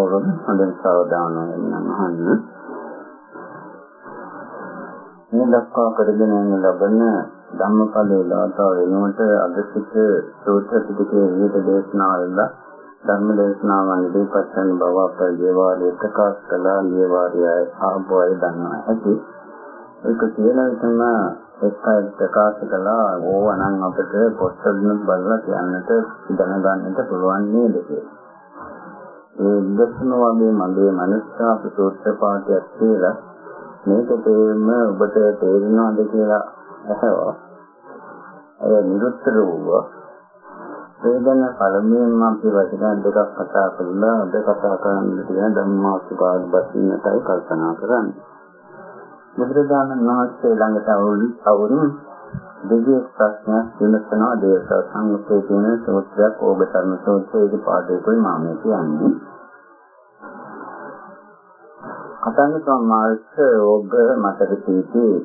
කවුරුත් හොඳින් සාවධානව වෙන්න අහන්න. මේ දක්වා කරගෙන යන ලබන ධම්මපදයේ ලාතාව වෙනුවට අද සිට සූත්‍ර පිටකයේ විවිධ දේශනාවල ධර්ම දේශනාවන් ඉදිරිපත් කරන බව අපේ දේවාලයේ ප්‍රකාශ කළා. දේවාලයේ ආභවය දන්නවා ඇති. ඒක කියන විටම එක්කයි ප්‍රකාශ කළා ඕවනම් අපිට පොත්වලින් බලලා කියන්නට දැනගන්නට පුළුවන් නේද කියලා. ඒ දෙස්ම වගේ මගේ මනසාප සූත්‍ර පාඨයක් කියලා මේක තේරෙන්න ඔබට තේරෙනවද කියලා අහනවා. ඒ නිරුත්තර වූවා. වේදන පළමුවෙන්ම අපි වචන දෙකක් කතා කරලා අද කතා කරන්න තියෙන ධම්මාසුකාද බසින්නටයි කල්පනා කරන්නේ. බුදුරජාණන් වහන්සේ ළඟට අවුරුදු දෙවියන් ප්‍රශ්නයක් විමසනවා දේශ සංගතයේ තියෙන සූත්‍රයක් ඕබ ධර්ම සූත්‍රයේ පාඩේකුයි මම කියන්නේ. කතන්න සම්මාර්ථ ඔබ මතක සිටී.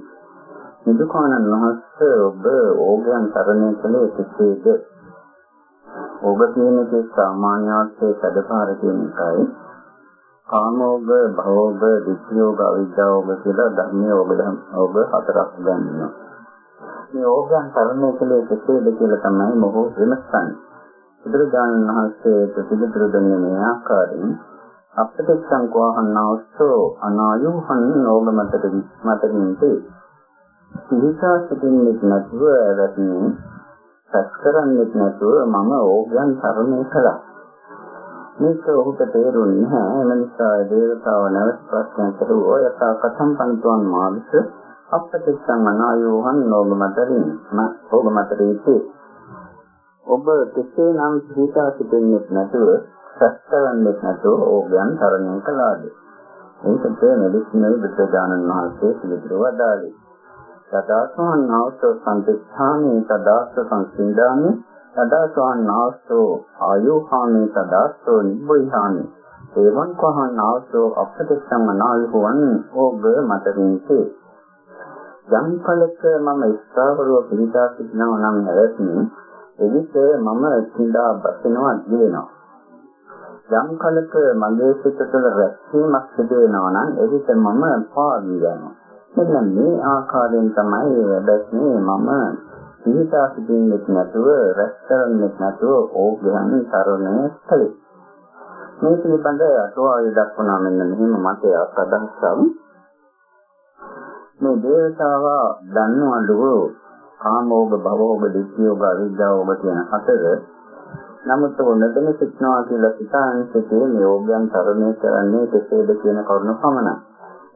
නිදුකානන් වහන්සේ ඔබ ඕගයන් තරණය කළේ කෙසේද? ඔබ කියන කේ සාමාන්‍ය අර්ථයේ සැදපාර කියන එකයි. කාමෝග, භවෝග, විත්‍යෝග, අවිද්‍යාවෝග කියලා ධර්මයේ ඔබ ඔබ හතරක් ගන්නවා. මේ ඕගයන් තරණය කළේ කෙසේද කියලා තමයි මොහො විමසන්නේ. බුදුරජාණන් වහන්සේ ප්‍රතිපදිරු දෙන්නේ මේ ආකාරයෙන් අපටිච්ඡං කෝහන්නවස්සෝ අනායෝහන් නෝග මතකින් මතකින්ති සිහිසා සිටින්නෙත් නැතුව රැස්නේ සැස් කරන්නෙත් නැතුව මම ඕගයන් තරණය කළා මේක ඔහුට තේරුන්නේ නැහැ එම නිසා දේවතාව නැවත ප්‍රශ්නයක් කරුවෝ යථා කතම් පන්තුන් මාවිස අපටිච්ඡං අනායෝහන් නෝග මතරින් නෝග මතරීති ඔබ කෙසේනම් සිහිසා සිටින්නෙත් නැතුව සත්‍යවන්නේ නැතුව ඕගයන් තරණය කළාද? ඒකට මෙලිස්මල් බුද්ධජානන් වහන්සේ පිළිතුරු වදාළේ. සදාසෝහන් නාවසෝ සම්පිච්ඡාමේ සදාස්ස සංසිඳාමි සදාසෝහන් නාවසෝ ආයෝහාමේ සදාස්සෝ නිබ්බුහාමි. එවං කහන් නාවසෝ අපටිච්ඡං අනායෝහන් ඕග මතරින්සේ යම් කලක මම ස්ථාවරව පිළිදා සිටිනවා නම් නැවතුනේ එවිට මම සිඳා බසිනවා කියනවා යම් කලක මගේ සිත තුළ රැස්වීමක් සිදු වෙනවා නම් එවිට මම පාවී යනවා. මෙන්න මේ ආකාරයෙන් තමයි වැඩස්නේ මම සිතා සිටින්නෙත් නැතුව රැස් කරන්නෙත් නැතුව ඕගයන් තරණය කළේ. මේ පිළිබඳ අටුවාවේ දක්වනා මෙන්න මෙහිම මතයක් අදහසක්. මේ දේවතාව දන්නවලු කාමෝග භවෝග දිට්ඨියෝග අවිද්‍යාවෝග කියන හතර නමුත් නොදැන සිටනවා කියලා සිතාන සිටේ යෝගයන් තරණය කරන්නේ කෙසේද කියන කරුණ පමණයි.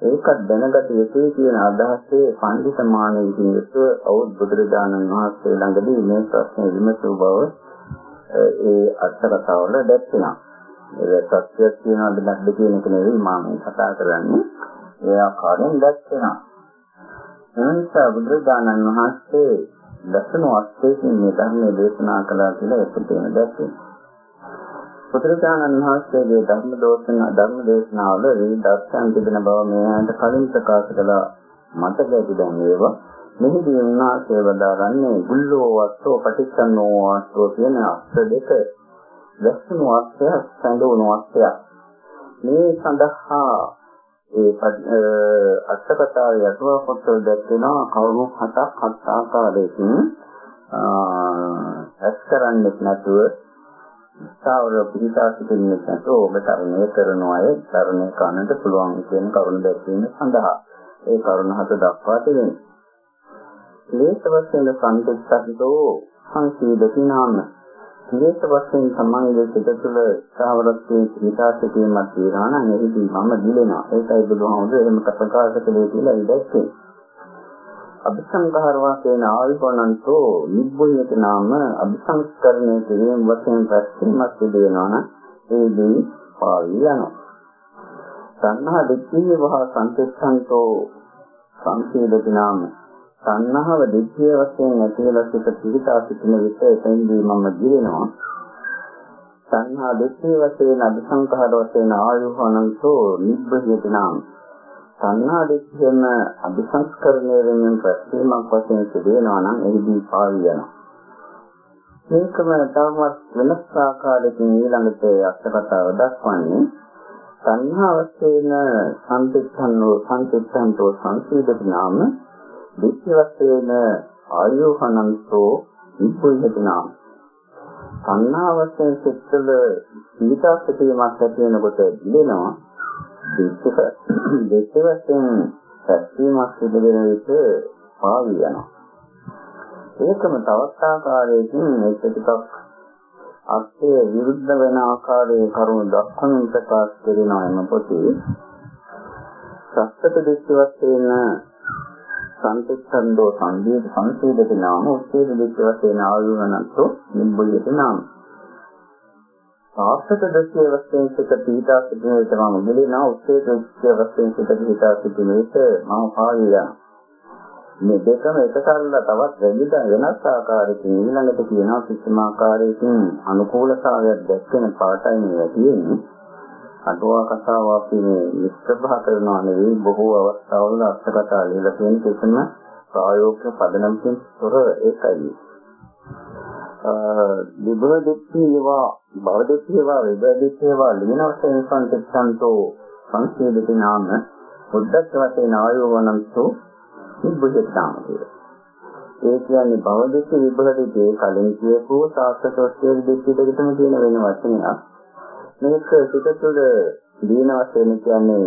ඒකත් දැනගත යුතුයි කියන අදහසේ පඬිත මානෙකින් යුතුව අවුත් බුදුරජාණන් වහන්සේ ළඟදී මේ ප්‍රශ්නේ විමසූ බව ඒ අත්කතාවල දැක්වෙනවා. ඒක සත්‍යයක් කියනවද නැද්ද කියන එක නෙවෙයි මම කතා කරන්නේ. ඒ ආකාරයෙන් දැක්වෙනවා. එනිසා බුදුරජාණන් වහන්සේ දසන වස්තේකින් මේ ධර්මයේ දේශනා කළා කියලා ඒක තේන දැක්කේ. පුත්‍රජානන් වහන්සේගේ ධර්ම දෝෂන ධර්ම දේශනාවල මේ දර්ශන තිබෙන බව මෙයාට කලින් ප්‍රකාශ කළා මතක ඇති දැන් ඒවා. මෙහිදී උන්වහන්සේ වදාරන්නේ ගුල්ලෝ වස්තෝ පටිච්චන්නෝ වස්තෝ කියන අස්ස දෙක දසන වස්තය සඳුණු වස්තය. මේ සඳහා ඒ අටකතාවේ යටුවා පොතේ දැක්වෙනවා කවුරු හතක් හත් ආකාරයකින් ඇස් කරන්නේ නැතුව ස්ථාවර පිහිටා සිටින්නේ නැතුව ඔබ තරණය කරන අය තරණය කරන්නට පුළුවන් කියන කරුණ දැක්වීම සඳහා ඒ කරුණ හත දක්වා තිබෙනවා. ලේස වශයෙන් සංකේතකෝ සංසීදති නාම විශේෂ වශයෙන් සම්මානයේ සිත තුළ සාවරත්වයේ විකාශකීමක් තියනවා නම් එහිදී මම දිලෙනවා. ඒකයි බුදුහාමුදුරුවෝ එහෙම ප්‍රකාශ කළේ කියලා ඉඳස්සේ. අபிසංඝාර වාසේන ආවිපනන්තෝ නිබ්බුඤ්ඤත නාම අபிසංස්කරණය කිරීම වශයෙන් ප්‍රතිමත් සිදු වෙනවා නම් ඒදී පාවී යනවා. සංහා දෙක්ඛේ වහ සංකේතන්තෝ සංසීදති නාම සංහව දෙක්ඛේ වශයෙන් ඇතිවලා සිට පිළිතා සිටින විට එතෙන්දී මම දිවෙනවා. සංහා දෙක්ඛේ වශයෙන් අபிසංඛාර වශයෙන් ආයුහනන්තෝ නිබ්බහිත නාම සංහා දෙක්ඛේම අபிසංස්කරණය වෙනින් ප්‍රතිමක් වශයෙන් සිදුවෙනවා නම් එහිදී පාවී යනවා. මේකම තවමත් වෙනස් ආකාරයකින් ඊළඟට අර්ථකථාව දක්වන්නේ සංහාවස්තේන සම්පිත්තන්නෝ සංපිත්තන්තෝ සංසීදති නාම දිට්ඨි වස්තේන ආයෝහනන්තෝ විපුල්හති නාම සංහාවස්තේන සිත්වල සීතාසිතීමක් ඇති වෙනකොට දිලෙනවා දිට්ඨි වස්තේන සත්‍යමක් සිදු වෙන විට පාවි යනවා. ඒකම තවත් ආකාරයකින් මේක ටිකක් අර්ථය විරුද්ධ වෙන ආකාරයේ කරුණු දක්වමින් ප්‍රකාශ කරනවා එම පොතේ. සත්‍යත දිට්ඨි වශයෙන් සංතිච්ඡන්தோ සංදීප සංසේදති නාම උච්ඡේද දිට්ඨි වශයෙන් ආයුණනතෝ නිබ්බුයති නාම සාස්ත්‍ත දෘෂ්ටි වශයෙන් සිට පීඩා සිටින විට මම මුලිනා උච්ඡේද දෘෂ්ටි වශයෙන් සිට පීඩා සිටින විට මම පාවිලා මේ දෙකම එකසල්ලා තවත් වැඩිද වෙනස් ආකාරයකින් ඊළඟට කියනවා කිසිම ආකාරයකින් අනුකූලතාවයක් දැක්වෙන පාටයි මේ තියෙන්නේ. අටුවා කතාව අපි මේ විස්තරභා කරනවා නෙවෙයි බොහෝ අවස්ථාවල අර්ථ කතා ලියලා තියෙන කිසිම ප්‍රායෝගික පදනමකින් තොර ඒකයි. විභවදිත්තේවා භවදිත්තේවා විභවදිත්තේවා ලියන වශයෙන් සංකේතන්තෝ සංකේතිත නාම බුද්ධත්ව වශයෙන් ආයෝවනන්තෝ නිබ්බුද්ධාම කියලා. ඒ කියන්නේ භවදික විභවදිකේ කලින් කියපු සාස්ත්‍රෝස්තේ දෙකේ දෙකම තියෙන වෙන වචනයක්. මේක සුතතුල දීන වශයෙන් කියන්නේ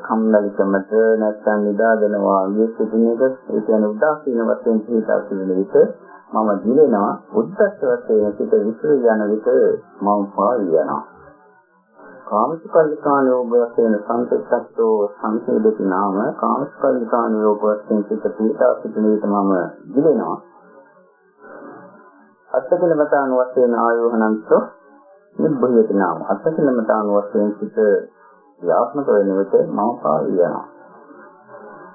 කම්මැලිකමට නැත්නම් නිදාගෙනවා වගේ සිටින එක. ඒ කියන්නේ උදාසීන වශයෙන් හිතා සිටින විට මම දිලෙනවා උද්දච්ච වශයෙන් සිට විසිර යන විට මම පාවි යනවා. කාමසුකල්ලිකාන යෝග වශයෙන් සංකේතත්වෝ සංකේදිත නාම. කාමසුකල්ලිකාන යෝග වශයෙන් සිත පීඩා සිටින විට මම දිලෙනවා අත්තකලමතාන වශයෙන් ආයෝහනන්තෝ නිබ්බහිත නාම. අත්තකලමතාන වශයෙන් සිත ක්‍රියාත්මක වෙන විට මම පාවි යනවා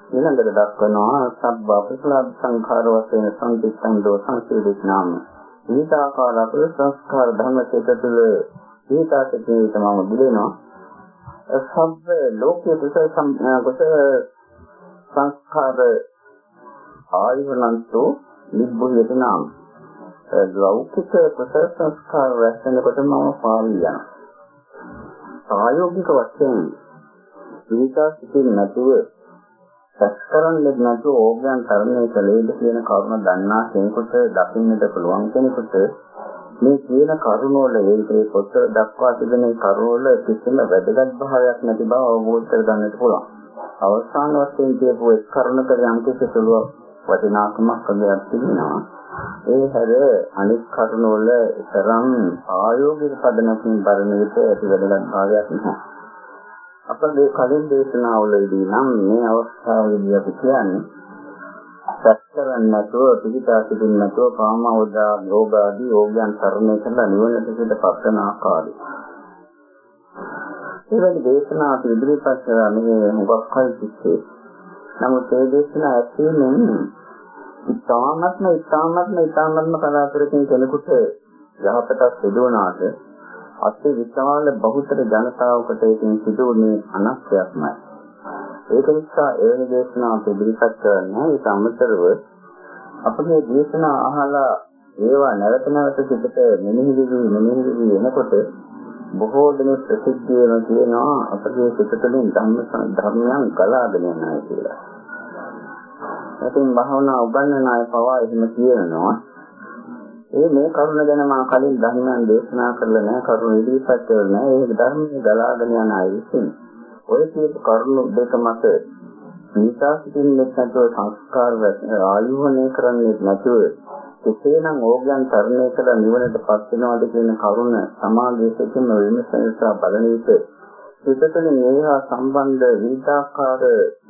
ඊළඟට දක්වනවා සබ්බ අපසල සංඛාර වශයෙන් සංකේතන්දෝ සංකේදිත නාම. විවිධාකාර අපේ සංස්කාර ධර්ම චේතතුල ඒකාසකේ තමම බුදෙනවා සබ්බ ලෝකයේ කුසල කුසල සංස්කාර ආයවනන්තෝ නිබ්බුහිත නාම. ලෞකික කුසල සංස්කාර රැස්වෙනකොට මම පාවි යනවා ප්‍රායෝගික වශයෙන් විකාශිතින් නැතුව සැකරන්නේ නැතුව ඕගයන් තරණය කළේද කියන කරුණ දන්නා කෙනෙකුට දකින්නට පුළුවන් කෙනෙකුට මේ කියන කරුණවල ඒකේ පොත දක්වා තිබෙන කරුණවල කිසිම වැදගත් භාවයක් නැති බව අවබෝධ කරගන්නට පුළුවන්. අවසාන වශයෙන් කියපු එක් කරුණක යම් කිසි සුළු වටිනාකමක් අගයක් තිබෙනවා. ඒ හැර අනිත් කරුණවල තරම් ආයෝගික පදනකින් බලන විට ඇති වැදගත් භාවයක් නැහැ. අපේ කලින් දේශනාවලදී නම් මේ අවස්ථාවේදී අපි කියන්නේ සැක කරන්නේ නැතුව පිළිපා සිටින්න නැතුව කාමවදා යෝග ආදී යෝගයන් තරණය කරලා නිවනට පිට පස්සන ආකාරය. එවැනි දේශනා අපි ඉදිරිපත් කරලා මේ මොකක් හරි කිව්වේ. නමුත් ඒ දේශනා ඇත්තෙන්නේ ඉතාමත්ම ඉතාමත්ම ඉතාමත්ම කලාතුරකින් කෙනෙකුට යහපතක් සිදුවනාට අති විශාල බහුතර ජනතාවකට ඒකෙන් සිදුවන්නේ අනක්ෂයක්මයි. ඒක නිසා එවැනි දේශනා අපි ඉදිරිපත් කරන්නේ ඒක අමතරව අපගේ දේශනා අහලා ඒවා නැවත නැවත සිතට මෙනෙහි වෙවි මෙනෙහි වෙවි එනකොට බොහෝ දෙනෙක් ප්‍රසිද්ධියම කියනවා අපගේ සිත තුළින් ධම්ම ධර්මයන් ගලාගෙන යනවා කියලා. ඉතින් භාවනා උගන්වන අය පවා එහෙම කියනවා. ඒ මේ කරුණ ගැන මා කලින් ධර්මයන් දේශනා කරලා නැහැ කරුණ ඉදිරිපත් කරලා නැහැ. ඒක ධර්මයේ ගලාගෙන යන අය විසින් ඔය කියපු කරුණු දෙක මත සීතා සිටින්නේ නැතුව සංස්කාර ආයුවණය කරන්නේ නැතුව කෙසේනම් ඕගයන් තරණය කළ නිවනට පත් වෙනවද කියන කරුණ සමාගයේ සිටින විමසනසා බලන විට සිතතුළින් ඒහා සම්බන්ධ විවිධාකාර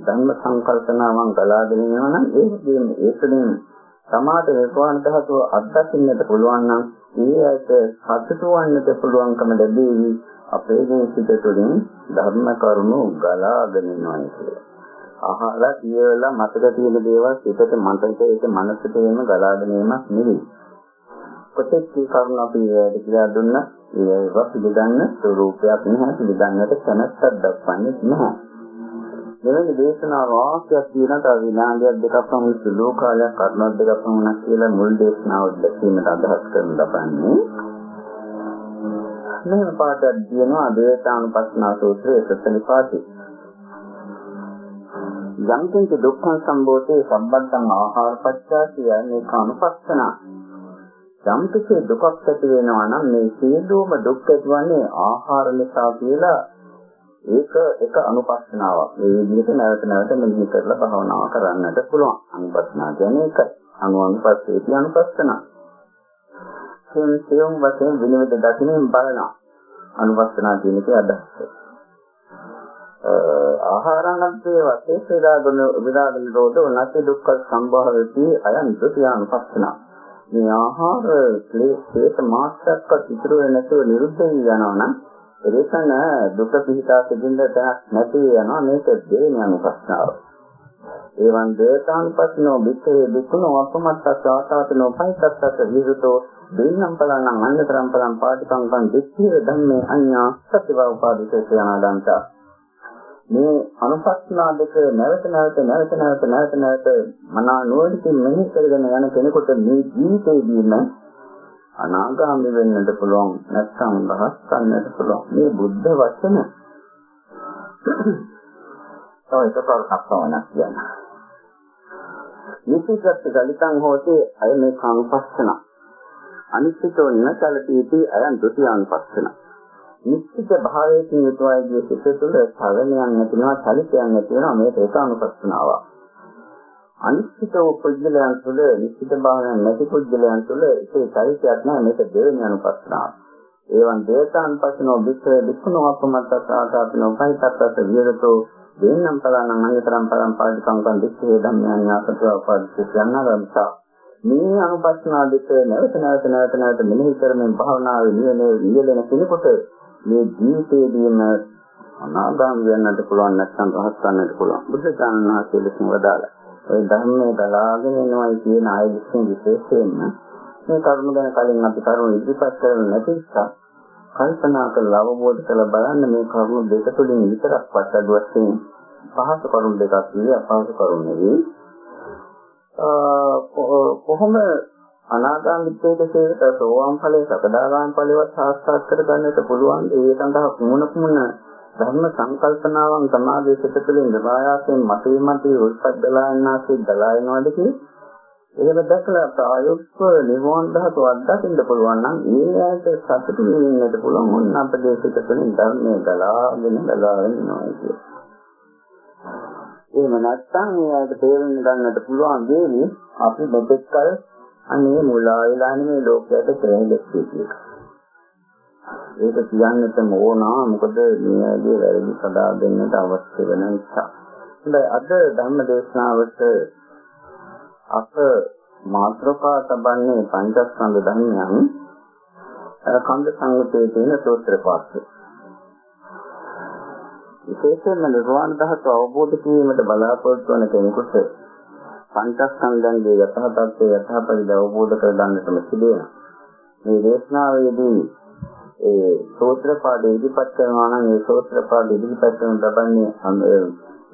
ධර්ම සංකල්පනාවන් ගලාගෙන යනවා නම් ඒකෙන් ඒකෙන් සමාත නිර්වාණ ධාතුව අත්දකින්නට පුළුවන් නම් ඒ ඇයට සතුටු වන්නට පුළුවන්කම ලැබෙවි අපේ ජීවිත තුළින් ධර්ම කරුණු ගලාගෙන යනවා කියලා. අහලා කියලා මතක තියෙන දේවල් සිතට මතක ඒක මනසට එන ගලාගෙන යීමක් නෙවෙයි. කොටෙක් මේ කරුණ අපි කියලා දුන්න ඒව පිළිගන්න ස්වરૂපයක් නැහැ පිළිගන්නට කැමැත්තක් දක්වන්නේ නැහැ. මෙවැනි දේශනා වාක්‍යයක් කියන තව විනාඩියක් දෙකක් පමණ සුළු කාලයක් කරුණක් දෙකක් පමණක් කියලා මුල් දේශනාව දැක්වීමට අදහස් කරන ලබන්නේ මෙහෙම පාඩයක් දිනනවා දේතානුපස්සනා සූත්‍රයේ සතලිපාති. යම් කිංච දුක්ඛං සම්බෝධේ සම්බන්තං ආහාරපච්චා කියන්නේ කානුපස්සන. යම් කිසි දුකක් ඇති වෙනවා නම් මේ සියලුම දුක් ඇතිවන්නේ ආහාර නිසා කියලා ඒක එක අනුපස්සනාවක්. මේ විදිහට නැවත නැවත මෙහි කරලා භාවනාව කරන්නට පුළුවන්. අනුපස්සනා කියන්නේ ඒකයි. අනුඅනුපස්සේ කියන අනුපස්සන. සියුම් සියුම් වශයෙන් විනිවිද දකින්න බලනවා. අනුපස්සනා කියන එකේ අදහස. ආහාරණත්තේ වශයෙන් විරාගන විරාගන රෝධ නැති දුක්ඛ සම්භාවති අයං ද්විතියානුපස්සන. මේ ආහාර ක්ලේශ මාත්‍රක්වත් ඉතුරු වෙන්නේ නැතුව නිරුද්ධ වෙනවා නම් එලෙසන දුක පිහිටා සිටින්න තැනක් නැති වෙනවා මේක දෙවෙනි අනුපස්සනාව. එවන් දේතානුපස්සනෝ විත්තේ දුක්ඛනෝ අපමත්තස්සාතාතනෝ පයිතස්සස විරුතෝ දෙන්නම් පලං අන්නතරම් පලං පාටිකංකං දික්ඛේ ධම්මේ අඤ්ඤා සත්‍යව උපාදිතේ යනාදන්තා මේ අනුපස්සනා දෙක නැවත නැවත නැවත නැවත නැවත නැවත මනා නුවණින් මෙහි කරගෙන යන කෙනෙකුට මේ ජීවිතේදීම අනාගාමී වෙන්නට පුළුවන් නැත්නම් රහත් වෙන්නට පුළුවන්. මේ බුද්ධ වචන. තව එකපාරක් වුණා කියන නිසිකත් ගලිතං හෝතේ අය මේ කානුපස්සන අනිත්‍යතෝ නචලතිති අයන් ဒ ුතියානුපස්සන නිශ්චිත භාවයකින් යුතුවයි සිත තුළ සරණයක් නැතිනවා චලිතයක් නැතිනවා මේක ඒකානුපස්සනාවක්. අනිශ්චිත වූ පුද්ගලයන් තුළ නිශ්චිත භාවයක් නැති පුද්ගලයන් තුළ ඒ චලිතයක් නැහැ මේක දෙවෙනි අනුපස්සනාව. ඒවන් දේතානුපස්සනෝ විස්සේ වික්ඛුනෝ අපමත්තසාතාපනෝ පහිතත්තස විරතෝ දෙන්නම් පලනං අනිතරම් පරම් පාදිකංකං දිස්සේ ධම්මයන් යාසතව උපාදිත යනරම්සා මේ අනුපස්සනා දෙක නැවත නැවත නැවත නැවත මෙනෙහි කරමින් භාවනාවේ නියමයේ නියලෙන කෙනෙකුට මේ ජීවිතයේදීම අනාගාමී වෙන්නට පුළුවන් නැත්නම් රහත් වෙන්නට පුළුවන්. බුද්ධ ඥානනාසේ ලෙසින් වදාලා. ඒ ධර්මයේ දලාගෙන එනවායි කියන ආය විශ්ෙන් විශේෂයෙන්ම මේ කරුණ ගැන කලින් අපි කරුණ ඉදිරිපත් කරලා නැති නිසා කල්පනා කරලා අවබෝධ කරලා බලන්න මේ කරුණ දෙක තුළින් විතරක් පස්සඩ වශයෙන් පහසු කරුණ දෙකක් විදිහට අපහසු කරුණ නෙවෙයි. කොහොම අනාගාමිත්වයට සේවත සෝවාන් ඵලයේ සකදාගාම ඵලයවත් සාක්ෂාත් කර ගන්නට පුළුවන්. ඒ සඳහා කුමන කුමන ධර්ම සංකල්පනාවන් සමාධිය සිත තුළින් දවායාසයෙන් මතේ මතේ උත්පත් දලායනාසේ දලායනවාද කියන්නේ එහෙම දැකලා ප්‍රායෝගිකව නිවෝන් ධාතු අත්දකින්න පුළුවන් නම් ඒ ඇයට සතුටු වෙන්නට පුළුවන්. මොන අපදේශිත තුළින් ධර්මයේ දලාගෙන දලාගෙන යනවා කියන්නේ. එහෙම නැත්නම් ඒ ඇයට තේරුම් ගන්නට පුළුවන් දෙන්නේ අපි මෙතෙක් කල අනේ මුලා වෙලා නෙමේ ලෝකයට ප්‍රේමෙක් කියලා. ඒක කියන්නටම ඕනා මොකද මේගේ වැරදි සදා දෙන්නට අවශ්‍ය වෙන නිසා. හොඳයි අද ධර්ම දේශනාවට අප මාත්‍රකා තබන්නේ පංචස්කන්ධ ධර්මයන් කන්ද සංගතයේ තියෙන සූත්‍ර පාඨය. විශේෂයෙන්ම නිර්වාණ ධාතුව අවබෝධ කිරීමට බලාපොරොත්තු වන කෙනෙකුට පංචස්කන්ධයන්ගේ යථා තත්ත්වය යථා පරිදි අවබෝධ කර ගන්නටම සිදුවෙනවා. මේ දේශනාවේදී ඒ සෝත්‍ර පාඩේ ඉදිරිපත් කරනවා නම් ඒ සෝත්‍ර පාඩේ ඉදිරිපත් කරන ලබන්නේ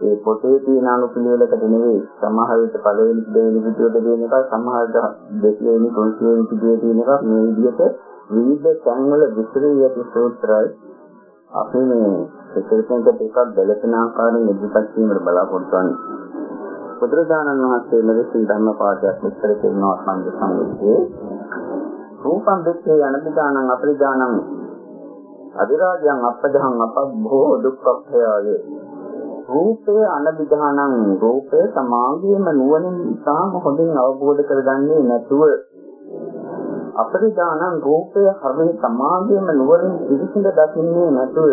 ඒ පොතේ තියෙන අනුපිළිවෙලකට නෙවෙයි සමහර විට පළවෙනි දෙවෙනි විදියට දෙන එක සමහර දෙකේනි තුන්වෙනි විදියට තියෙන එක මේ විදිහට විවිධ තැන්වල විස්තරය ඇති සූත්‍රයි අපි මේ සෙකරපෙන්ට එකක් දැලපෙන ආකාරයෙන් ඉදිරිපත් කිරීමට බලාපොරොත්තු වෙනවා බුදුරජාණන් වහන්සේ මෙලෙසින් ධර්ම පාඩයක් විස්තර කරනවා සංඝ සංගතයේ රූපං දෙක්ඛේ අනිදානං අපරිදානං. අදිරාජයන් අපජහං අපබ්බෝ දුක්ඛය රූපේ අනිදානං රූපේ සමාගයේම නුවණින් ඉතාම හොඳින් අවබෝධ කරගන්නේ නැතුව. අපරිදානං රූපය හරිය සමාගයේම නුවණින් පිළිසිඳ දකින්නේ නැතුව.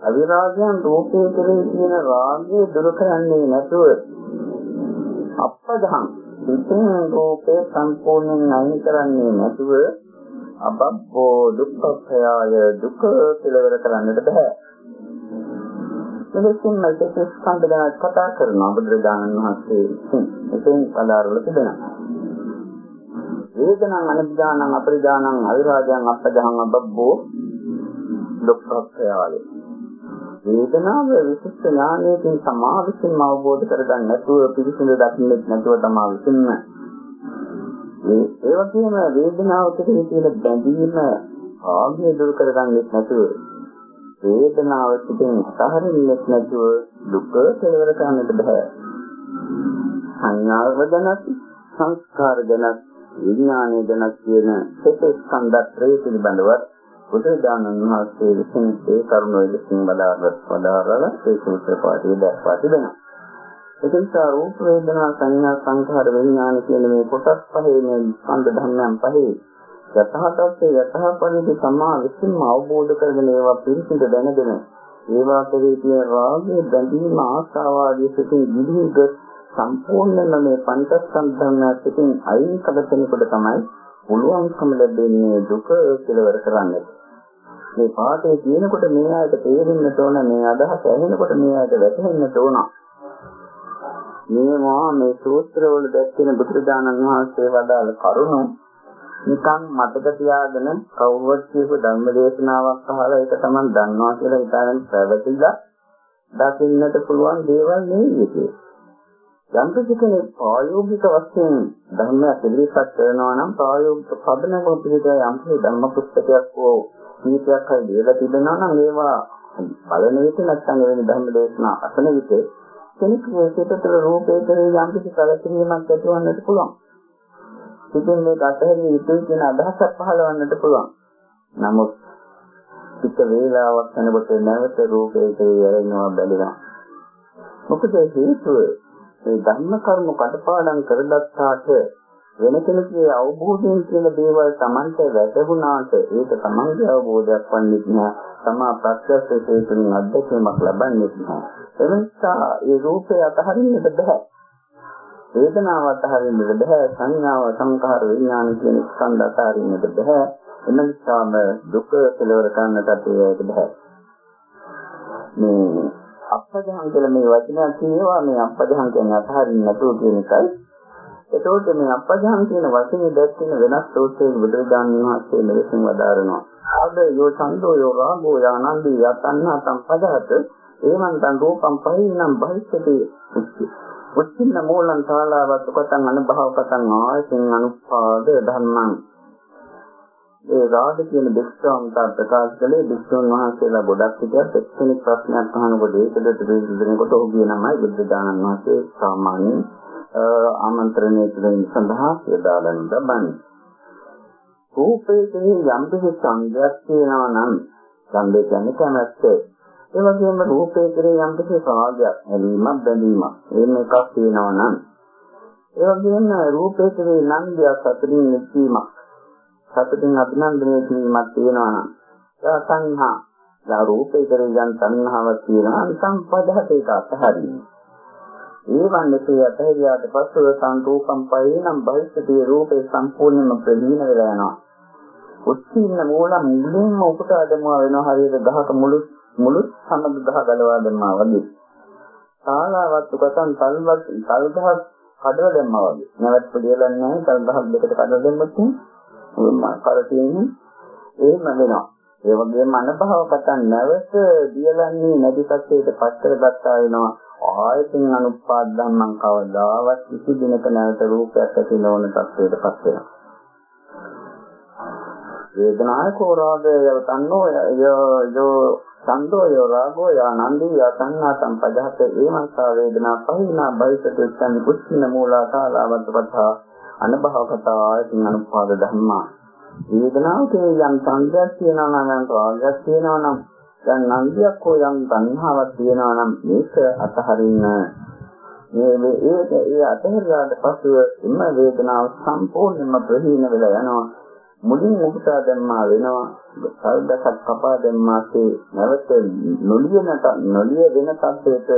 අවිරාගයන් රූපයේ කෙරෙහි තියෙන රාගය දුරු කරන්නේ නැතුව. අපදහම් සිතින් රූපේ සම්පූර්ණයෙන් අයින් කරන්නේ නැතුව අබබ්බෝ දුක්ඛය දුක පිළිවෙල කරන්නට බෑ. මෙලෙසින් මේ ස්කන්ධ ගැන කතා කරන බුදුරජාණන් වහන්සේ එතෙන් පදාරවල තිබෙනවා. වේදනං අනිදානං අපරිදානං අවිරාජං අපදහං අබබ්බෝ දුක්ඛය වේදනාව විශිෂ්ට ඥානයෙන් තමා විසින්ම අවබෝධ කරගන්න නැතුව පිළිසිඳ දකින්නෙත් නැතුව තමා විසින්ම ඒ ඒ වගේම වේදනාව කෙරෙහි තියෙන බැඳීම ආග්‍ය දුරු කරගන්නෙත් නැතුව වේදනාව සිටින් අතහරින්නෙත් නැතුව දුක කෙලවර කරන්නට බෑ. සංඥාව දැනත් සංස්කාර දැනත් විඥානය දැනත් කියන සෙත ස්කන්ධත්‍රය පිළිබඳව බුදුදානන් වහන්සේ විසින් ඒ කරුණ විසින් බදාගත් වදාරලා ඒ සූත්‍ර පාඨය දක්වා තිබෙනවා. ඒක නිසා රූප වේදනා සංඥා සංඛාර විඥාන කියන මේ කොටස් පහේ මේ ස්කන්ධ ධර්මයන් පහේ යථාර්ථයේ යථාපරිදි සමා විසින්ම අවබෝධ කරගෙන ඒවා පිළිසිඳ දැනගෙන ඒවා කෙරෙහි තියෙන රාගය බැඳීම ආශාව ආදී සිටින් විවිධ සම්පූර්ණයෙන්ම මේ පංචස්කන්ධයන් සිටින් අයින් කළතෙනකොට තමයි පුළුවන්කම ලැබෙන්නේ දුක කෙලවර කරන්නට. මේ පාඩේ කියනකොට මේ ආයත තේරෙන්න ඕන මේ අදහස ඇහෙනකොට මේ ආයත වැටහෙන්න ඕන. මේවා මේ සූත්‍රවල දැක්වෙන බුදුරජාණන් වහන්සේ වදාළ කරුණු නිකන් මතක තියාගෙන කවුරුත් කියපු ධර්ම දේශනාවක් අහලා ඒක තමයි දන්නවා කියලා හිතාගෙන පැවතිලා දකින්නට පුළුවන් දේවල් නෙවෙයි යම් කෙනෙක් ප්‍රායෝගික වශයෙන් ධර්මය පිළිපැත් කරනවා නම් ප්‍රායෝගික පදනම පිළිද යම් ධර්ම පුස්තකයක් හෝ කීපයක් හරි දීලා තිබෙනවා නම් ඒවා බලන විට නැත්නම් වෙන ධර්ම දේශනා අසන විට කෙනෙක් මේ සිතතර රූපේ කෙරෙහි යම් කිසි කලකිරීමක් ඇතිවන්නට පුළුවන් සිතින් මේක අතහැරිය යුතුයි කියන අදහසක් පහළවන්නට පුළුවන්. නමුත් ටික වේලාවක් යනකොට නැවත රූපයක යරෙනවා බැලුවා. මොකද හේතුව මේ ධර්ම කර්ම කටපාඩම් කරගත්තාට වෙන කෙනෙකුගේ අවබෝධයෙන් කියන දේවල් Tamante වැටහුණාට ඒක Tamanගේ අවබෝධයක් වන්නේ නැහැ. තමා ප්‍රත්‍යක්ෂයෙන් අත්දැකීමක් ලබන්නේ නැහැ. එනිසා ඒ රූපය අතහරින්නට බෑ. වේදනාව අතහරින්නට බෑ සංඥාව සංඛාර විඥාන කියන ස්කන්ධ අතහරින්නට බෑ එම නිසාම දුක කෙලවර කරන්නට ඒක බෑ මේ අපජහන් කියලා මේ වචනය කියනවා මේ අපජහන් කියන්නේ අතහරින්න නැතුව කියන එකයි එතකොට මේ අපජහන් කියන වචනේ දැක්වෙන වෙනස් සෝත්‍රයේ බුදුරජාණන් වහන්සේ මෙලෙසින් වදාරනවා. ආද යෝ ඡන්தோ යෝ රාගෝ යානන්දි යතන්නා සම්පදහත ඒවන්තං රූපං පහින්නම් භවිෂ්‍යති උච්චින්න මූලං ශාලාවත් කොටන් අනුභව කතං ආයතෙන් අනුපාද ධර්මං ඒ රාග කියන දෙක්ෂාන්ත ප්‍රකාශ කළේ දෙක්ෂුන් වහන්සේලා ගොඩක් විදිහට එක්කෙනෙක් ප්‍රශ්නයක් අහනකොට ඒකද දෙන්නකොට ඔහුගේ නමයි බුද්ධ දානන් වහන්සේ සාමාන්‍ය ආමන්ත්‍රණය කිරීම සඳහා යොදාගන්න ලබන්නේ. රූපයේ යම් කිසි සංගයක් තියෙනවා නම් සංදේ කියන්නේ කැමැත්ත ඒ වගේම රූපේ කෙරේ යම් කිසි රාගයක්, ඇලීමක්, බැඳීමක් එහෙම එකක් තියෙනවා නම් ඒ වගේම රූපේ කෙරේ නන්දියක් සතුටින් නිවීමක් සතුටින් අභිනන්දනය කිරීමක් තියෙනවා නම් ඒ සංහා යා රූපේ කෙරේ යම් තණ්හාවක් තියෙනවා නම් සම්පදහට ඒක අතහරින්න. ඒ වන්නසේ අතහැරියාට පස්සෙ සංරූපම් පයිනම් භවිෂ්‍යති රූපේ සම්පූර්ණයෙන්ම ප්‍රදීන වෙලා යනවා. උච්චින්න මූල මුලින්ම උපුටා දෙනවා වෙනවා හරියට ගහක මුළු මුළු සමග ගහ ගලවා දැම්මා වගේ. ශාලාවත් උකසන් තල්වත් තල් ගහක් කඩලා දැම්මා වගේ. නැවත් පිළියලන්නේ නැහැ තල් ගහක් දෙකට කඩලා දැම්මොත් එහෙම කර තියෙන්නේ එහෙම වෙනවා. ඒ වගේම අනභව කතන් නැවත දියලන්නේ නැති සත්‍යයට පස්තර ගත්තා වෙනවා. ආයතන අනුපාද ධම්මං කවදාවත් කිසි දිනක නැවත රූපයක් ඇති නොවන තත්ත්වයට පත් වෙනවා. වේදනායකෝ රාගය යවතන්නෝ යෝ සන්දෝය රාගෝ ආනන්දී යතන්නා සම්පදහත ඒමංසා වේදනා පහිනා බයිසත උච්චන් කුච්චින මූලා කාලාවන්ත පතා අනභවකතා ආයතින් අනුපාද ධම්මා වේදනාව කියන්නේ යම් සංගයක් තියෙනවා නම් රාගයක් තියෙනවා නම් දැන් නන්දියක් හෝ යම් තණ්හාවක් තියෙනවා නම් මේක අතහරින්න. මේ මේ ඒ අතහැරියාට පසුව එම වේදනාව සම්පූර්ණයෙන්ම ප්‍රහීන වෙලා යනවා. මුලින් උපුටා දැම්මා වෙනවා. සල්දසක් කපා දැම්මාසේ නැවත නොලියනට නොලිය වෙන තත්ත්වයට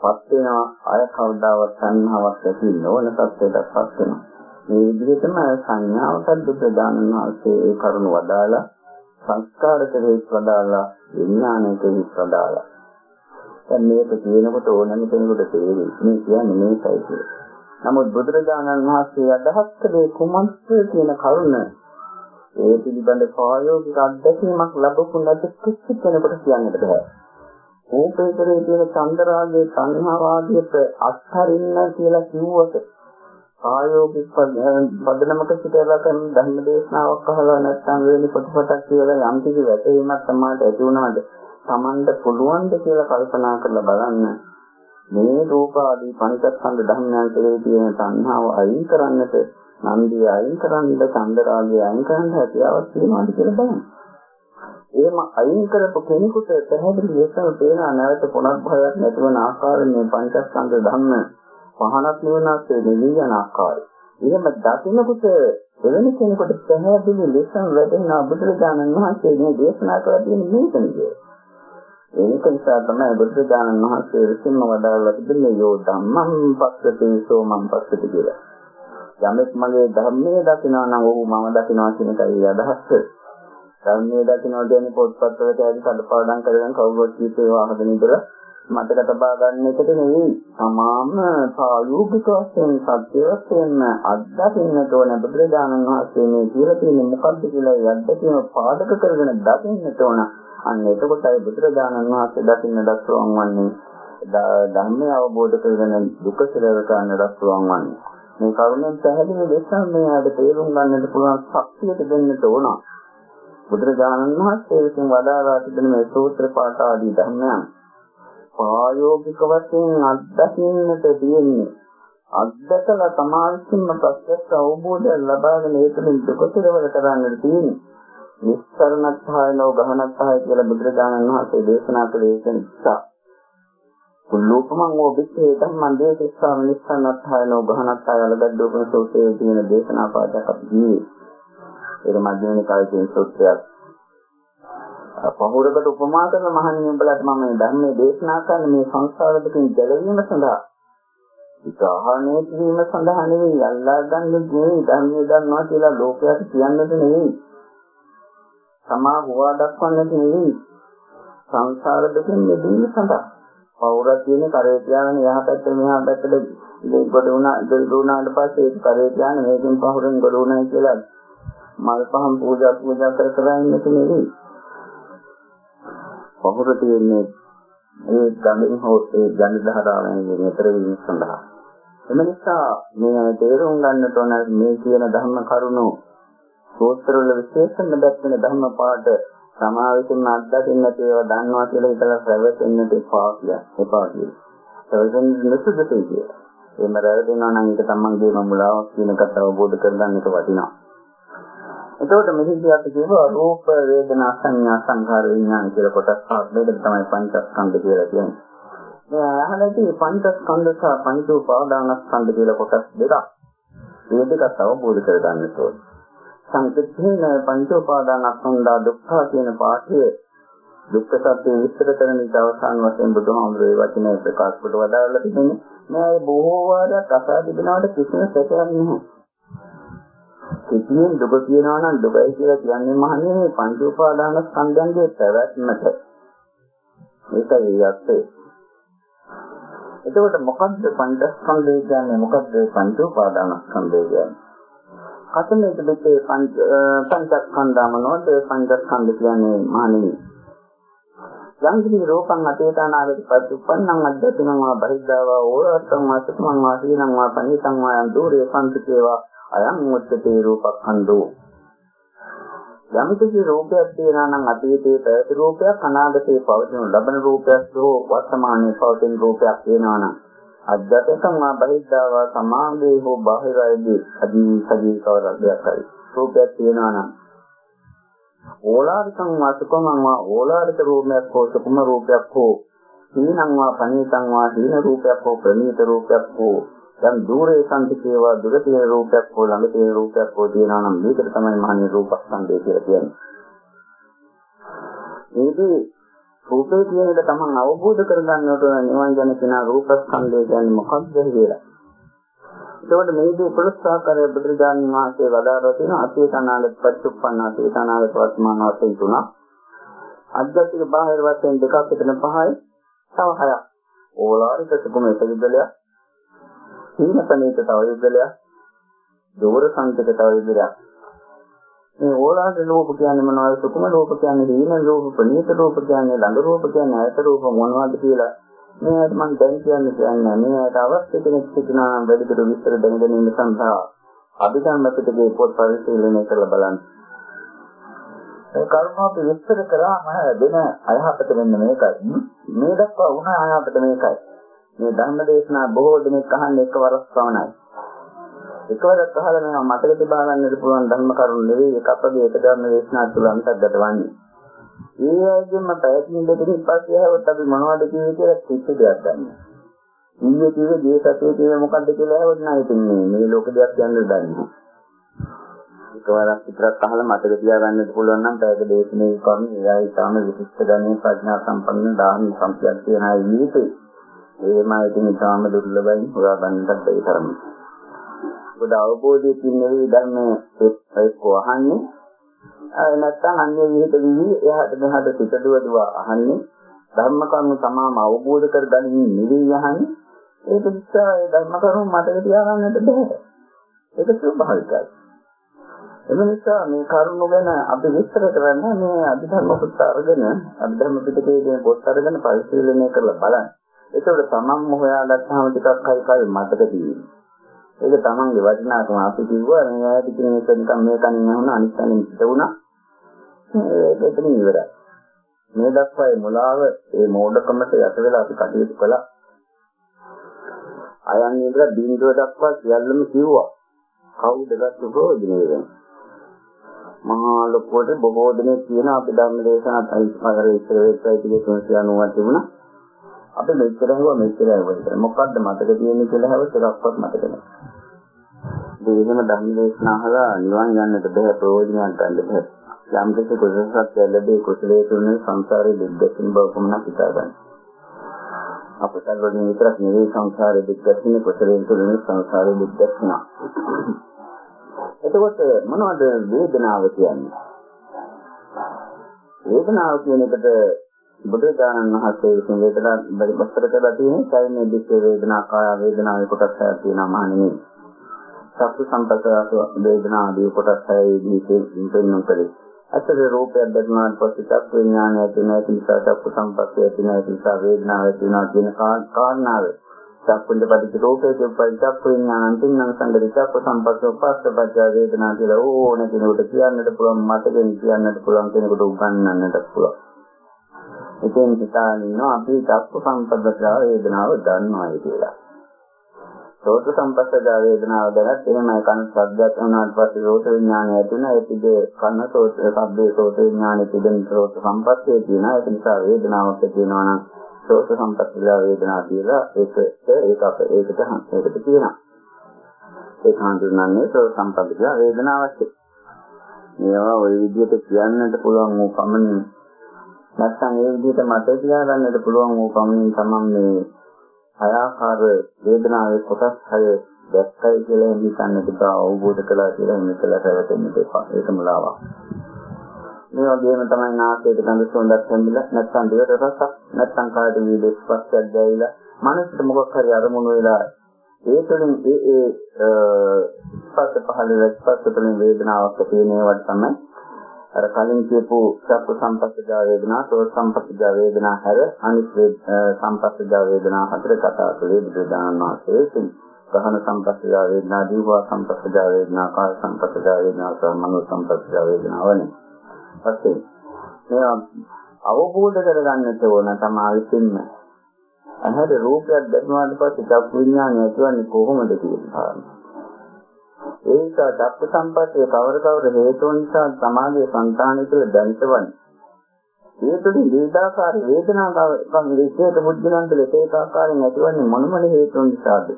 පත් වෙනවා. අය කවදාවත් සංහාවක් ඇති නොවන තත්ත්වයට පත් වෙනවා. මේ විදිහටම සංඥාවකට බුදුදානන් වහන්සේ ඒ කරුණ වදාලා සංස්කාර කෙරෙහි වදාලා විඥානය කෙරෙහි වදාලා දැන් මේක කියනකොට ඕනම කෙනෙකුට තේරෙයි. මේ කියන්නේ මේකයි කියලා. නමුත් බුදුරජාණන් වහන්සේ අදහස් කළේ කුමක්ද කියන කරුණ ඒ පිළිබඳ ප්‍රායෝගික අත්දැකීමක් ලැබපු නැති කිසි කෙනෙකුට කියන්නට බෑ. රූපේතරේ තියෙන චන්දරාගයේ සංහාවාදියට අත්හරින්න කියලා කිව්වට ආයෝගික පදනමක සිටලා කරන ධර්ම දේශනාවක් අහලා නැත්නම් වෙන පොතපතක් කියලා යම් කිසි වැටහීමක් තමයි ඇති වුණාද? Tamanට පුළුවන් ද කියලා කල්පනා කරලා බලන්න. මේ රූප ආදී පංචස්කන්ධ ධර්මයන් කෙරෙහි තියෙන සංහාව අයින් කරන්නට නන්දිය අයින් කරන්නට චන්දරාගය අයින් කරන්න හැකියාවක් තියෙනවාද කියලා බලන්න. එහෙම අයින් කරපු කෙනෙකුට පැහැදිලි ලෙසම පේනවා. නැවත පුනර්භවයක් නැතිවන ආකාරයෙන් පංචස්කන්ධ ධර්ම පහනක් නිවනස්සේ දෙවි යන ආකාරය. එහෙම දකින්නකොට එවැනි කෙනෙකුට පැහැදිලි ලෙසම වැටෙන බුදුරජාණන් වහන්සේ මේ දේශනා කරලා තියෙන මේක නේද? ඒක නිසා තමයි බුදුරජාණන් වහන්සේ විසින්ම වදාළා තිබෙන්නේ යෝ ධම්මං පස්සති සෝ මං පස්සති කියලා. යමෙක් මගේ ධර්මයේ දකිනවා නම් ඔහු මම දකිනවා කියන එකයි අදහස. ධර්මයේ දකිනවා කියන්නේ පොත්පත්වල ඇති කඩපාඩම් කරගෙන කවුරුත් කීපේ වාහන ඉදලා මතක තබා ගන්න එකට නෙවෙයි. තමාම ප්‍රායෝගික වශයෙන් සත්‍ය වශයෙන් අත්දකින්නට ඕන බුදුරජාණන් වහන්සේ මේ කියලා තියෙන්නේ මොකද්ද කියලා යද්දකීම පාදක කරගෙන දකින්නට ඕන අන්න එතකොටයි බුදුරජාණන් වහන්සේ දකින්නට පුළුවන් වන්නේ ධර්මය අවබෝධ කරගෙන දුක කෙලවර ගන්නට පුළුවන් වන්නේ. මේ කරුණෙන් පැහැදිලි ලෙස මේ ආද තේරුම් ගන්නට පුළුවන් ශක්තියට දෙන්නට ඕන බුදුරජාණන් වහන්සේ විසින් වදාරා තිබෙන මේ සූත්‍ර පාඨ ආදී ධර්මයන් ප්‍රායෝගික වශයෙන් අත්දකින්නට තියෙන්නේ. අත්දකලා සමාජින්ම ප්‍රත්‍යක්ෂ අවබෝධය ලබාගෙන ඒකෙන් දුකතරවල කරන්නට තියෙන්නේ. නිස්සරණත්හයනෝ ගහනත්හය කියලා බුදුරජාණන් වහන්සේ දේශනා කළේ ඒක නිසා. කුල්ලෝපමං ඕ විච්ඡේ ධම්මං දේශස්සා නිස්සරණත්හයනෝ ගහනත්හය අලගද්දෝපන සෝතේ කියන දේශනා පාඩයක් අපි ජීවේ ඒක මධ්‍යම නිකායේ තියෙන සූත්‍රයක්. පහුරකට උපමා කරන මහණෙනි උඹලට මම මේ ධර්මයේ දේශනා කරන මේ සංසාර දෙකෙන් ගැලවීම සඳහා විචාරණය කිරීම සඳහා නෙවෙයි අල්ලා ගන්න නෙවෙයි ධර්මයේ දන්නවා කියලා ලෝකයට කියන්නද නෙවෙයි. තමා හොවා දක්වන්නද නෙවෙයි. සංසාර දෙකෙන් මිදීම සඳහා. පෞරත් කියන කරේ තියාගෙන යහ පැත්ත මෙහා පැත්තට ගොඩ වුණා ගොඩ වුණාට පස්සේ ඒක කරේ තියාගෙන මේකෙන් පහුරෙන් ගොඩ වුණා කියලා මල් පහන් පූජා පූජා කර කර ඉන්නක නෙවෙයි. පහුර තියෙන්නේ ඒ ගඟෙන් හෝ ඒ ගඟ ධාරාවෙන් මෙතර වීම සඳහා. එම නිසා මේ තේරුම් ගන්නට ඕන මේ කියන ධර්ම කරුණු සූත්‍රවල විශේෂම දැක්වෙන ධර්ම පාඩ සමාවිතින් අත්දකින්න ඒවා දන්නවා කියලා හිතලා ප්‍රවැතෙන්නට එපා කියලා. එපා කියලා. ප්‍රවැතෙන්න නෙසුදුසුයි කියලා. එහෙම රැවටෙනවා නම් ඒක තමන්ගේම මුලාවක් කියන එක අවබෝධ කරගන්න එක වටිනවා. එතකොට මෙහිදී අපි කියනවා රූප වේදනා සංඥා සංඛාර විඥාන කියලා කොටස් පහක් දෙකට තමයි පංචස්කන්ධ කියලා කියන්නේ. මේ අහලදී පංචස්කන්ධ සහ පංච උපාදානස්කන්ධ කියලා කොටස් දෙකක්. මේ දෙකත් අවබෝධ කරගන්න ඕනේ. සංකීර්ණ පංච උපාදානස්කන්ධ දුක්ඛ කියන පාඨයේ දුක්ඛ සත්‍ය විස්තර කරන විට අවසාන වශයෙන් බුදුහාමුදුරේ වචනේ ප්‍රකාශ කොට වදාළා තිබෙන්නේ මේ බොහෝ වාරයක් අසා තිබෙනවට කිසිම සැකයක් නැහැ. කිසියෙන් දුක කියනවා නම් දුකයි කියලා කියන්නේ මහන්නේ මේ පංච උපාදාන ස්කන්ධයන්ගේ පැවැත්මට. ඒකයි යත්තේ. එතකොට මොකද්ද පංචස්කන්ධය කියන්නේ මොකද්ද පංච උපාදාන ස්කන්ධය කියන්නේ? කතමේක දෙකේ පංච පංචස්කන්ධමනෝද පංචස්කන්ධ කියන්නේ මහන්නේ යම්කිසි රූපං අතේතානාගති පස්සුප්පන්නං අද්දතිනං වා බහිද්ධාවා ඕරත්තං වා සුඛං වා සීනං වා පනිතං වා යම් දූරේ සම්පතේවා අයං උච්චතේ රූපක්ඛන්தோ යම් කිසි රූපයක් තියෙනවා නම් අතීතයේ පැවති රූපයක් අනාගතයේ පවතින ලබන රූපයක් හෝ වර්තමානයේ පවතින රූපයක් වෙනවා නම් අද්දතකම බහිද්ධාව සමාගේ හෝ බාහිරයේදී අදී සජී කවරක් හරි රූපයක් තියෙනවා නම් ඕලාරිකං වාසකමං වා ඕලාරික රූපයක් හෝ සුකුම රූපයක් හෝ සීනං වා පනීතං වා හීන රූපයක් හෝ ප්‍රණීත රූපයක් හෝ දැන් দূරේ සංකේතේවා දුර තියෙන රූපයක් හෝ ළඟ තියෙන රූපයක් හෝ තියෙනවා නම් මේකට තමයි මහණේ රූපස්කන්ධය කියලා කියන්නේ. මේකේ රූපේ කියන එක තමන් අවබෝධ කරගන්නකොට නිවන් යන කෙනා රූපස්කන්ධය කියන්නේ මොකක්ද කියලා. ඒකෝට මේකේ පුරස්කාරය බුදුරජාණන් වහන්සේ වදාරලා තියෙන අතීත අනාගත පච්චුප්පන්න අතීත අනාගත වර්තමාන වශයෙන් තුනක්. අධ්‍යාත්මික බාහිර වශයෙන් දෙකක් එතන පහයි. තව හයක්. ඕලාරික සුකුම එක විදලයක් සීනපනේක තව යුද්ධලයක් දෝර සංකේත තව යුද්ධලයක් මේ ඕලාද රූප කියන්නේ මොනවද සුකුම රූප කියන්නේ හීන රූප ප්‍රණීත රූප කියන්නේ ළඟ රූප කියන්නේ ඈත රූප මොනවද කියලා මේකට මම දැන් කියන්න කියන්නේ මේකට අවශ්‍ය කෙනෙක් සිටිනා නම් වැඩිදුර විස්තර දැන ගැනීම සඳහා අභිධර්ම පිටකේ පොත් පරිශීලනය කරලා බලන්න. ඒ කරුණ අපි විස්තර කරාම දෙන අයහපත වෙන්න මේකයි. මේ දක්වා වුණ අයහපත මේකයි. මේ ධර්ම දේශනා බොහෝ දෙනෙක් අහන්නේ එකවරක් පමණයි. එකවරක් අහලා මේවා මතක තිබා ගන්නට පුළුවන් ධර්ම කරුණු නෙවෙයි එක අපගේ එක ධර්ම දේශනා තුළ අන්තර්ගත වන්නේ. ඒ වගේම පැයකින් දෙකකින් පස්සේ ආවොත් අපි මොනවද කියේ කියලා කිසි දෙයක් දන්නේ ඊයේ කිව්වේ ජී සතියේ කිව්වේ මොකද්ද කියලා ආවොත් නෑ ඉතින් මේ මේ ලෝක දෙයක් කියන්න දන්නේ. එකවරක් විතරක් අහලා මතක තියාගන්නත් පුළුවන් නම් පැයක දේශනේ කරුණු එයායි තාම විශිෂ්ට ගණේ ප්‍රඥා සම්පන්න දාන සම්ප්‍රදාය තියෙන අය ජීවිතේ. ඒමයි ඉතින් තාම දුර්ලභයි හොයා ගන්නත් බැරි තරමයි. පොඩ අවබෝධයකින් නෙවෙයි ධර්මයේ එක්ක අහන්නේ. අය නැත්තම් අන්නේ විහිද විවි එහාට මෙහාට පිට දුවදුව අහන්නේ. ධර්ම කරුණු තමාම අවබෝධ කරගනිමින් නෙවෙයි අහන්නේ. ඒක නිසා ඒ ධර්ම කරුණු මතක තියාගන්නට බෑ. ඒක ස්වභාවිකයි. එම නිසා මේ කරුණු ගැන අපි විස්තර කරන්නේ මේ අභිධර්ම පොත් අරගෙන අභිධර්ම පිටකයේ තියෙන පොත් අරගෙන පරිශීලනය කරලා බලන්න. ඒකවල තමන්ම හොයාගත්තාම ටිකක් කල් කල් මතක තියෙනවා. ඒක තමන්ගේ වටිනාකම අපි කිව්වා මේ ආයත කියන එක නිකන් මේ කණින් ඇහුණා අනිත් කණින් පිට වුණා. ඒක එතනින් ඉවරයි. මේ දක්වා ඒ මුලාව ඒ මෝඩකමට යට වෙලා අපි කටයුතු කළා. අයන් ඉඳලා බිඳුව දක්වා සියල්ලම කිව්වා. කවුද ගත්ත ප්‍රයෝජනේ වෙන්නේ? මහා ලොකුවට බොහෝ දෙනෙක් කියන අපි ධර්ම දේශනාත් අයිස්මගරේ ඉස්සර වෙච්චයි කියලා 390 තිබුණා. අපි මෙච්චර හුවා මෙච්චර හුවා. මොකද්ද මතක තියෙන්නේ කියලා හවස් එකක්වත් මතක නැහැ. දෙවියන්ම ධර්ම දේශනා අහලා නිවන් යන්නට බෑ ප්‍රයෝජනයක් ගන්න බෑ. යම් කිසි කුසලයක් ලැබෙන්නේ කුසලයේ තුන සංසාරේ දෙද්දකින් බව කොමනක් හිතා ගන්න. අපසල් වලින් විතරක් නෙවෙයි සංසාරේ දෙද්දකින් කුසලයේ තුන සංසාරේ දෙද්දකින්. එතකොට මොනවද වේදනාව කියන්නේ? වේදනාව කියන එකට බුදුදානන් වහන්සේ විසින් වේදනා බස්තර කරලා තියෙන්නේ කයිනේ දිස් වේදනා කාය වේදනාවේ කොටස් හයක් තියෙනවා මහණෙනි. සත්‍ය සම්පතක වේදනා ආදී කොටස් හයේදී දෙන්නම් කරේ. අතර රූපයක් දැක්නාට පස්සේ චක්ක විඥානය ඇති නැති නිසා චක්ක සම්පස්සේ ඇති නැති නිසා වේදනාව ඇති වෙනවා කියන කාරණාව. චක්කුන්ද පරිච්ඡ රූපයේ තිබ්බයි චක්ක විඥානං තින්නම් සංගති චක්ක සම්පස්සේ උපස්සපච්ච වේදනා කියලා ඕන කෙනෙකුට කියන්නට පුළුවන් මතකෙන් කියන්නට පුළුවන් කෙනෙකුට උගන්වන්නට පුළුවන්. ඉතින් හිතාගෙන අපි චක්ක සම්පස්සේ වේදනාව දන්නවා කියලා. සෝත සම්පස්සජා වේදනාව දැනත් එහෙමයි. කන ශබ්දයක් වුණාට පස්සේ සෝත විඥානය ඇති වෙනවා. ඒ පිටේ කන සෝත ශබ්දේ සෝත විඥානෙ පිටින් සෝත සම්පස්සේ තියෙනවා. ඒක නිසා වේදනාවක් ඇති වෙනවා නම් සෝත සම්පස්සජා වේදනාව කියලා ඒක ඒක අප ඒකට ඒකට කියනවා. ඒක හඳුන්වන්නේ සෝත සම්පස්සජා වේදනාවක් මේවා ওই විදිහට කියන්නට පුළුවන් වූ පමණින් නැත්නම් ඒ විදිහට මතක තියාගන්නට පුළුවන් වූ පමණින් තමයි මේ හයාකාර වේදනාවේ කොටස් හය දැක්කයි කියලා හිතන්න තිබා අවබෝධ කළා කියලා මෙතන පැවතෙන්න දෙපා ඒක මුලාවක්. මේ වගේම තමයි නාසයට ගඳ සුවඳක් හම්බෙලා නැත්නම් දිවට රසක් නැත්නම් කායට වීඩියෝ ස්පර්ශයක් දැයිලා මනසට මොකක් හරි අරමුණු වෙලා ඒ තුළින් ඒ ඒ ස්පර්ශ පහළ වෙලා ස්පර්ශ තුළින් වේදනාවක් ඇති වෙනවට තමයි අර කලින් කියපු චක්ක සම්පස්සජා වේදනා, සෝත සම්පස්සජා වේදනා හැර අනිත් සම්පස්සජා වේදනා හතර කතා කළේ බුදුදානන් වහන්සේ විසින්. ගහන සම්පස්සජා වේදනා, දීවා සම්පස්සජා වේදනා, කාය සම්පස්සජා වේදනා, සමනෝ සම්පස්සජා වේදනා වනේ. පස්සේ මේවා අවබෝධ කරගන්නට ඕන තමයි විසින්ම. අහද රූපයක් දැක්වාට පස්සේ චක්ක විඥානය ඇතිවන්නේ කොහොමද කියන කාරණා. ඒ නිසා දක්ෂ සම්පත්තිය කවර කවර හේතුන් නිසා සමාජයේ సంతානය තුළ දැනිටවන්නේ. ඒ තුළින් වේදාකාර වේදනාවක් විශේෂ බුද්ධලන් තුළ ඒකාකාරයෙන් ඇතිවන්නේ මොන මොන හේතුන් නිසාද?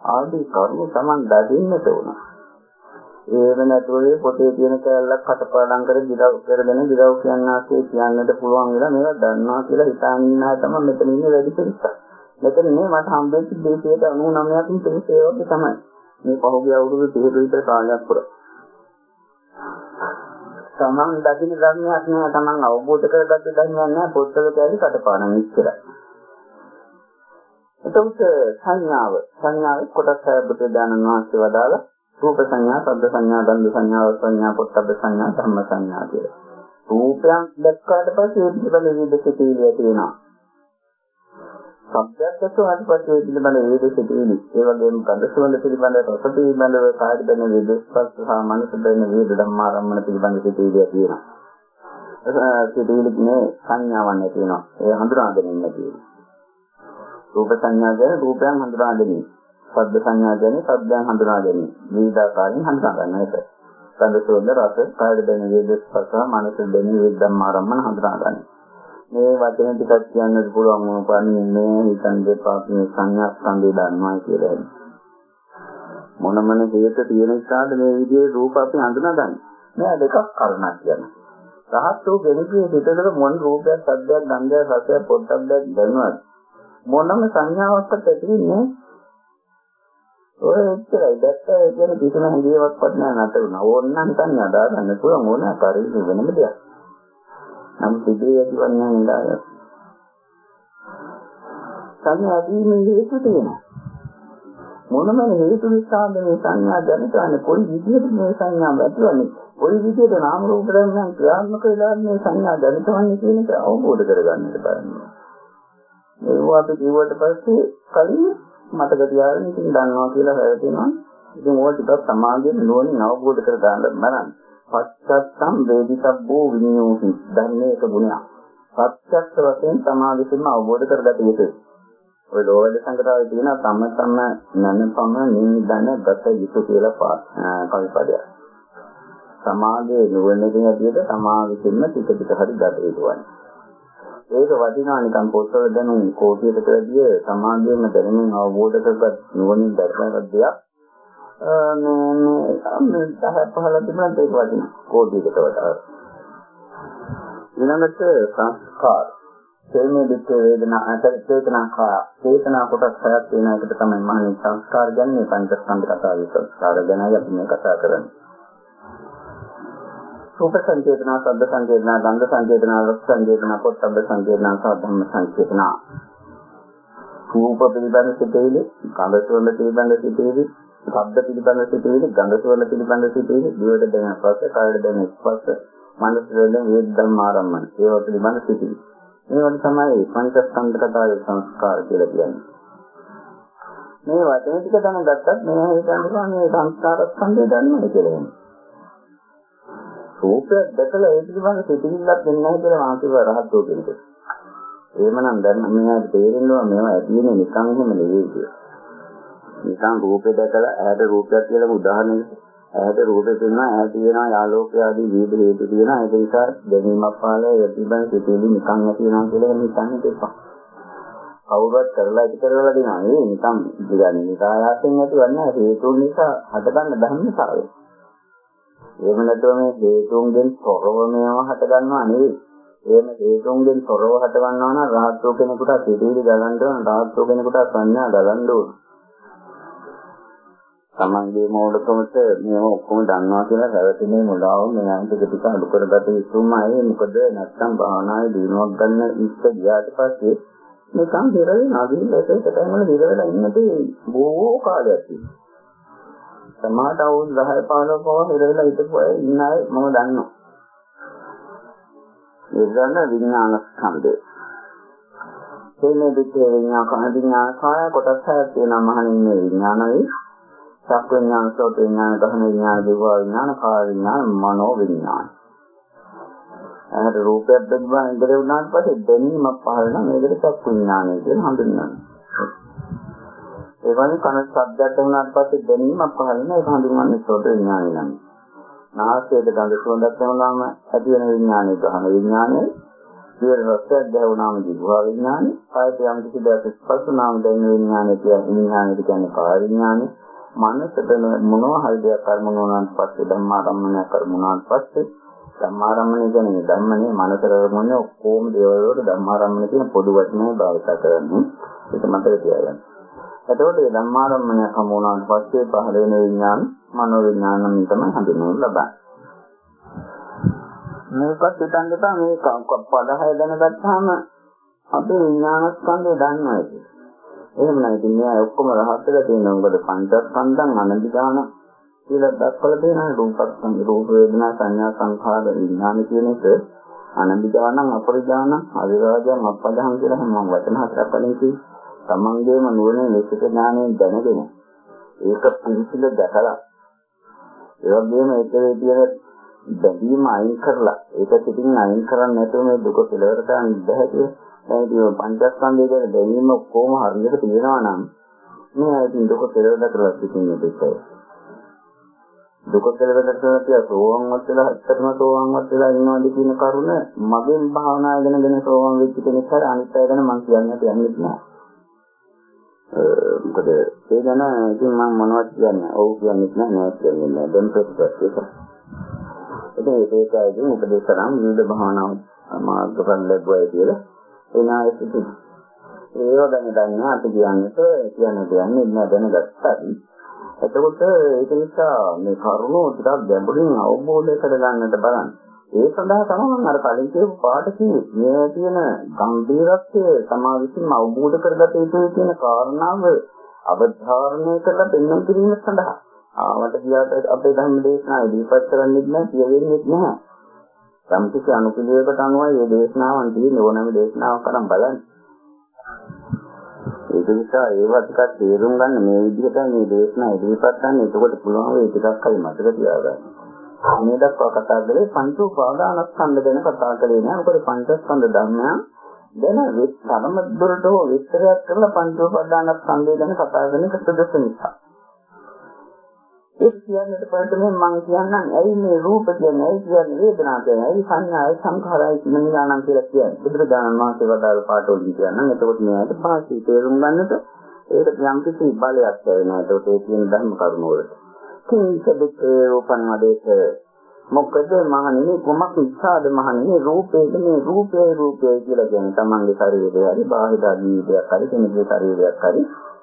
ආදී කරුණු Taman දකින්නට ඕන. ඒ වෙනතුලේ පොතේ තියෙන කැලලක් කටපාඩම් කර දිරව කරගෙන දිරව කියන්නාසේ කියන්නට පුළුවන් වෙලා මේවා දන්නවා කියලා හිතාගෙන ඉන්න අය තමයි මෙතන ඉන්නේ වැඩි පිරිසක්. මෙතන මේ මට හම්බෙච්ච දේශයට 99කින් පිරිස ඒ වගේ තමයි. මේ පහුගිය අවුරුදු 30 විතර කාලයක් පුරා. තමන් දකින්න ධර්මයක් නෑ තමන් අවබෝධ කරගත්ත ධර්මයක් නෑ පොත්වල කැලි කටපාඩම් ඉච්චරයි. එතකොට සංඥාව සංඥාවේ කොටස් හයක් දානන් වාස්සේ වදාලා රූප සංඥා, ශබ්ද සංඥා, ගන්ධ සංඥා, රස සංඥා, පොට්ටබ්බ සංඥා, ධම්ම සංඥා කියලා. රූපයන් දැක්කාට පස්සේ ඒ පිළිබඳ විවිධ සිතිවිලි ඇති වෙනවා. සබ්දයක් ඇසුවාට පස්සේ ඒ පිළිබඳ වේද සිටිවිලි ඒ වගේම ගඳ සුවඳ පිළිබඳ රස පිළිබඳව කායික දැන වේදස්පස්ස සහ මනස දැන වේද ධම්මාරම්මන පිළිබඳ සිටිවිලිය තියෙනවා. සිටිවිලි කියන්නේ සංඥාවක් නැති වෙනවා. ඒ හඳුනා ගැනීම නැති වෙනවා. රූප සංඥා ගැන රූපයන් හඳුනා ගැනීම ශබ්ද සංඥා ගැන ශබ්දයන් හඳුනා ගැනීම විවිධාකාරයෙන් හඳුනා ගන්න එක. ගඳ සුවඳ රස කායික දැන වේදස්පස්ස මනස දැන වේද ධම්මාරම්මන හඳුනා ගන්නවා මේ වචන ටිකක් කියන්නත් පුළුවන් මොන පන්නේ මේ හිතන් දෙපා මේ සංඥා ස්කන්ධය දන්නවා කියලා. මොන මොන හේතු තියෙන නිසාද මේ විදිහේ රූප අපි හඳුනාගන්නේ. මේ දෙකක් කරුණක් කියනවා. රහත් වූ කෙනෙකුගේ හිතේට මොන රූපයක්, සද්දයක්, ගන්ධයක්, රසයක්, පොට්ටබ්බයක් දැනනවද? මොනම සංඥාවක් ඇතිවෙන්නේ ඔය එච්චරයි දැක්කා කියන කිසිම හැඟීමක්වත් නැහැ නැතුණා. ඕන්නම් සංඥා දාගන්න පුළුවන් ඕන ආකාරයක වෙනම දෙයක්. නම් සිදුවේ ඇතිවන්නේ නේද? සංඥා දීමේ හේතු තියෙනවා. මොනම හේතු නිසාද මේ සංඥා දැනගන්නේ කොයි විදිහට මේ සංඥා ඇතිවන්නේ කොයි විදිහට නාම රූප ධර්මයන් ක්‍රියාත්මක වෙලා මේ සංඥා දැනගන්නේ කියන එක අවබෝධ කරගන්නට බලන්න. මේවා අපි කිව්වට පස්සේ කලින් මතක තියාගන්න ඉතින් දන්නවා කියලා හැදෙනවා. ඉතින් ඕක ටිකක් සමාධියෙන් නුවණින් අවබෝධ කරගන්න බලන්න. පච්චත්තම් වේදිතබ්බෝ විඤ්ඤෝහි ධර්මයක ගුණයක්. ප්‍රත්‍යක්ෂ වශයෙන් සමාධිසින්ම අවබෝධ කරගත යුතුයි. ඔය ලෝවැඩ සංගතාවේ තියෙන තම තම නනපම නිදන ගත යුතු කියලා කවිපදයක්. සමාධියේ නුවණකින් ඇටියට සමාධිසින්ම ටික ටික හරි ගත යුතුයි. ඒක වටිනා නිකන් පොත්වල දැනුම් කෝටියකට වැඩිය සමාධියෙන්ම දැනුමින් අවබෝධ කරගත් නුවණින් දැක්කගත් දෙයක් මේ 10 15 තිබුණත් ඒක වටින කෝටියකට වඩා. ඊළඟට සංස්කාර. තේමේ දිට වේදනා අතර චේතනා කා චේතනා කොටස් හයක් වෙන එකට තමයි මහණේ සංස්කාර ගන්නේ පංචස්කන්ධ කතාවේ සංස්කාර ගැන අපි මේ කතා කරන්නේ. රූප සංකේතනා, ශබ්ද සංකේතනා, ගන්ධ සංකේතනා, රස සංකේතනා, පොට්ටබ්බ සංකේතනා, සහ ධම්ම සංකේතනා. රූප පිළිබඳ සිතේලි, ගන්ධ සුවඳ පිළිබඳ සිතේලි, ශබ්ද පිළිබඳ සිතුවිලි, ගන්ධ සුවඳ පිළිබඳ සිතුවිලි, දිවට දැනෙන ස්පර්ශ, කායයට දැනෙන ස්පර්ශ, මනසට දැනෙන වේද ධම්ම ආරම්මන. ඒවා පිළිබඳ සිතුවිලි. මේවට තමයි පංචස්කන්ධ කතාවේ සංස්කාර කියලා කියන්නේ. මේ වචන ටික දැනගත්තත් මේ හිතන්නේ මේ සංස්කාර ස්කන්ධය දන්නවා කියලා වෙනවා. රූපය දැකලා ඒ පිළිබඳ සිතුවිල්ලක් දෙන්නේ නැහැ කියලා මානසික රහත්ෝ කියනවා. එහෙමනම් දැන් මෙයාට තේරෙනවා මේවා ඇති වෙන්නේ නිකන් එහෙම නෙවෙයි කියලා. නිකන් රූපේ දැකලා ඇහැට රූපයක් කියලා උදාහරණයක් ඇහැට රූපේ තියෙනවා ඇහැ තියෙනවා යාලෝකය ආදී විවිධ හේතු තියෙනවා ඒක නිසා දැනීමක් පාලා යටිබන් සිටිලි නිකන් ඇති වෙනවා කියලා හිතන්න දෙපා. කවුරුත් කරලා ඉති කරලා දෙනවා ඒ නිකන් කියන්නේ නිකායාසෙන් ඇතිවන්නේ හේතුන් නිසා හටගන්න ධර්මතාවය. එහෙම නැත්නම් මේ හේතුන්ගෙන් තොරව මේවා හටගන්නවා නෙවෙයි. එහෙම හේතුන්ගෙන් තොරව හටගන්නවා නම් රහත්ෝ කෙනෙකුට සිටිලි ගලන්න ඕන රහත්ෝ කෙනෙකුට සංඥා ගලන්න ඕන. තමන්ගේ මෝඩකමට මේව ඔක්කොම දන්නවා කියලා රැවටෙන්නේ මුලාව මෙයන්ට ටික අඩු කරගත යුතුමයි. මොකද නැත්තම් භාවනාවේ දිනුවක් ගන්න ඉස්ස ගියාට පස්සේ නිකන් හිර වෙනවා ගිහිල්ලා ඒක තමයි වල හිර වෙලා ඉන්නට බොහෝ කාලයක් තියෙනවා. සමහරට අවුරුදු 10 15 පව හිර වෙලා හිටපු අය ඉන්න අය මම දන්නවා. ඒ ගන්න විඥාන ස්කන්ධය. එන්නේ දෙකේ විඥාන විඥාන කාය කොටස් හයක් තියෙනවා. මහණින්නේ විඥානයේ චක්ක විඥාන, සෝත විඥාන, ගහන විඥාන, දිව විඥාන, කාය විඥාන, මනෝ විඥාන. අහර රූපයක් දැක්වම ඉඳලා වුණාට පස්සේ දැනීමක් පහළ නම් ඒකට චක්ක විඥානය කියලා හඳුන්වනවා. ඒ වගේ කන ශබ්දයක් වුණාට පස්සේ දැනීමක් පහළ නම් ඒක හඳුන්වන්නේ සෝත විඥානය නම්. නාසයට ගඳ සුවඳක් දැනුනම ඇති වෙන විඥානය ගහන විඥානය සියර රසයක් දැවුනාම දිවා විඥානය කායයට යම් කිසි දෙයක් ස්පර්ශ නාම දැනෙන විඥානය කියන්නේ විඥානය කියන්නේ කාය විඥානය මනසට මොනවා හරි දෙයක් කරමුණ වුණාට පස්සේ ධම්මාරම්මණය කරමුණාට පස්සේ ධම්මාරම්මණය කියන්නේ ධම්මනේ මනසරමනේ ඔක්කොම දේවල් වලට ධම්මාරම්මණය කියන පොදු වචනේ භාවිත කරන්නේ ඒක මතක තියාගන්න. එතකොට මේ ධම්මාරම්මණය හමුණාට පස්සේ පහළ වෙන විඥාන මනෝ විඥාන නම් තමයි හඳුන්වනු ලබන්නේ. මේකත් හිතන්න එපා මේ පදහය දැනගත්තාම අපේ විඥාන ස්කන්ධය දන්නවා ඒක. එහෙම නැහැ ඉතින් මෙයා ඔක්කොම රහත් වෙලා තියෙනවා. මොකද පංචස්කන්ධං අනදිදාන කියලා දක්වලා තියෙනවා. රූපස්කන්ධ, රූප වේදනා, සංඥා, සංඛාර, විඥාන කියන එක අනදිදානං අපරිදානං අවිරාජං අපදහං කියලා මම වචන හතරක් වලින් කිව්වා. තමන්ගේම නුවණින් විශේෂ ඥානයෙන් දැනගෙන ඒක පිළිසිල දැකලා ඒ වගේම ඒකේ තියෙන බැඳීම අයින් කරලා ඒක පිටින් අයින් කරන්නේ නැතුව මේ දුක කෙලවර කරන්න බැහැ කියලා. දැන් මේ පංචස්කන්ධය ගැන දැනීම කොහොම හරියට තියෙනවා නම් මේ ඉතින් දුක කෙලවර කරලා සිටින්නේ දෙකයි. දුක කෙලවර කරලා තිය සෝවන්වත් වෙලා ඇත්තටම සෝවන්වත් වෙලා ඉන්නවාද කියන කරුණ මගෙන් භාවනා ඉගෙනගෙන සෝවන් වෙච්ච කෙනෙක් හරි අනිත් අය ගැන මම කියන්නට යන්නේ නැහැ. මොකද ඒ ගැන ඉතින් මම මොනවද කියන්නේ? ඔව් කියන්නේ නැහැ නෑ කියන්නේ නැහැ. දැන් ප්‍රතිපත්ති ඒක. ඉතින් ඒකයි උපදේශ කරන් විවිධ භාවනාව මාර්ගඵල ලැබුවයි කියලා එනායිසිති. ඒව ගැන දන්න අපි කියන්නට කියන්න දෙන්නේ නෑ දැනගත්තා. එතකොට ඒක නිසා මේ කරුණෝ ටිකක් ගැඹුරින් අවබෝධ කරගන්නට බලන්න. ඒ සඳහා තමයි අර කලින් කියපු පාඩ කිව්වේ. මේ තියෙන ගැඹීරත්වය තමා විසින් අවබෝධ කරගත යුතු කියන කාරණාව අවධාරණය කරලා පෙන්වන්න කිරීම සඳහා ආවට ගියාට අපේ ධර්ම දේශනා ඉදිරිපත් කරන්නේ නැහැ කියවෙන්නේ නැහැ. යම් කිසි අනුපිළිවෙලකට අනුව මේ දේශනාවන් තියෙන ඕනම දේශනාවක් කරන් බලන්න. ඒක නිසා ඒවා ටිකක් තේරුම් ගන්න මේ විදිහට මේ දේශනා ඉදිරිපත් කරන්න එතකොට පුළුවන් වෙයි ටිකක් හරි මතක තියාගන්න. මේ දක්වා කතා කරේ පංච උපාදානස්කන්ධ ගැන කතා කරේ නෑ. මොකද පංචස්කන්ධ ධර්මයන් දැන විස්තරම දුරට හෝ විස්තරයක් කරලා පංච උපාදානස්කන්ධය ගැන කතා කරන එක සුදුසු නිසා. ඒක කියන්නට පරිදි මම කියන්නම් ඇයි මේ රූප කියන්නේ? ඇයි කියන්නේ වේදනා කියන්නේ? ඇයි සංඥායි සංඛාරයි විඥානං කියලා කියන්නේ? බුදුරජාණන් වහන්සේ වදාළ පාඩවලින් කියනනම්. එතකොට මේකට පාසී තේරුම් ගන්නට? ඒකට යම් කිසි බලයක් ලැබෙනවා. ඒකට ඒ කියන ධර්ම කරුණ වලට. කිංසබිතේ රූපං වදේත මොකද මහණෙනි කොමක් ඉස්සාද මහණෙනි? රූපේද මේ රූපේ රූපේ කියලා කියන්නේ තමන්ගේ ශරීරය හරි බාහිර ජීවිතයක් හරි කෙනෙකුගේ ශරීරයක් හරි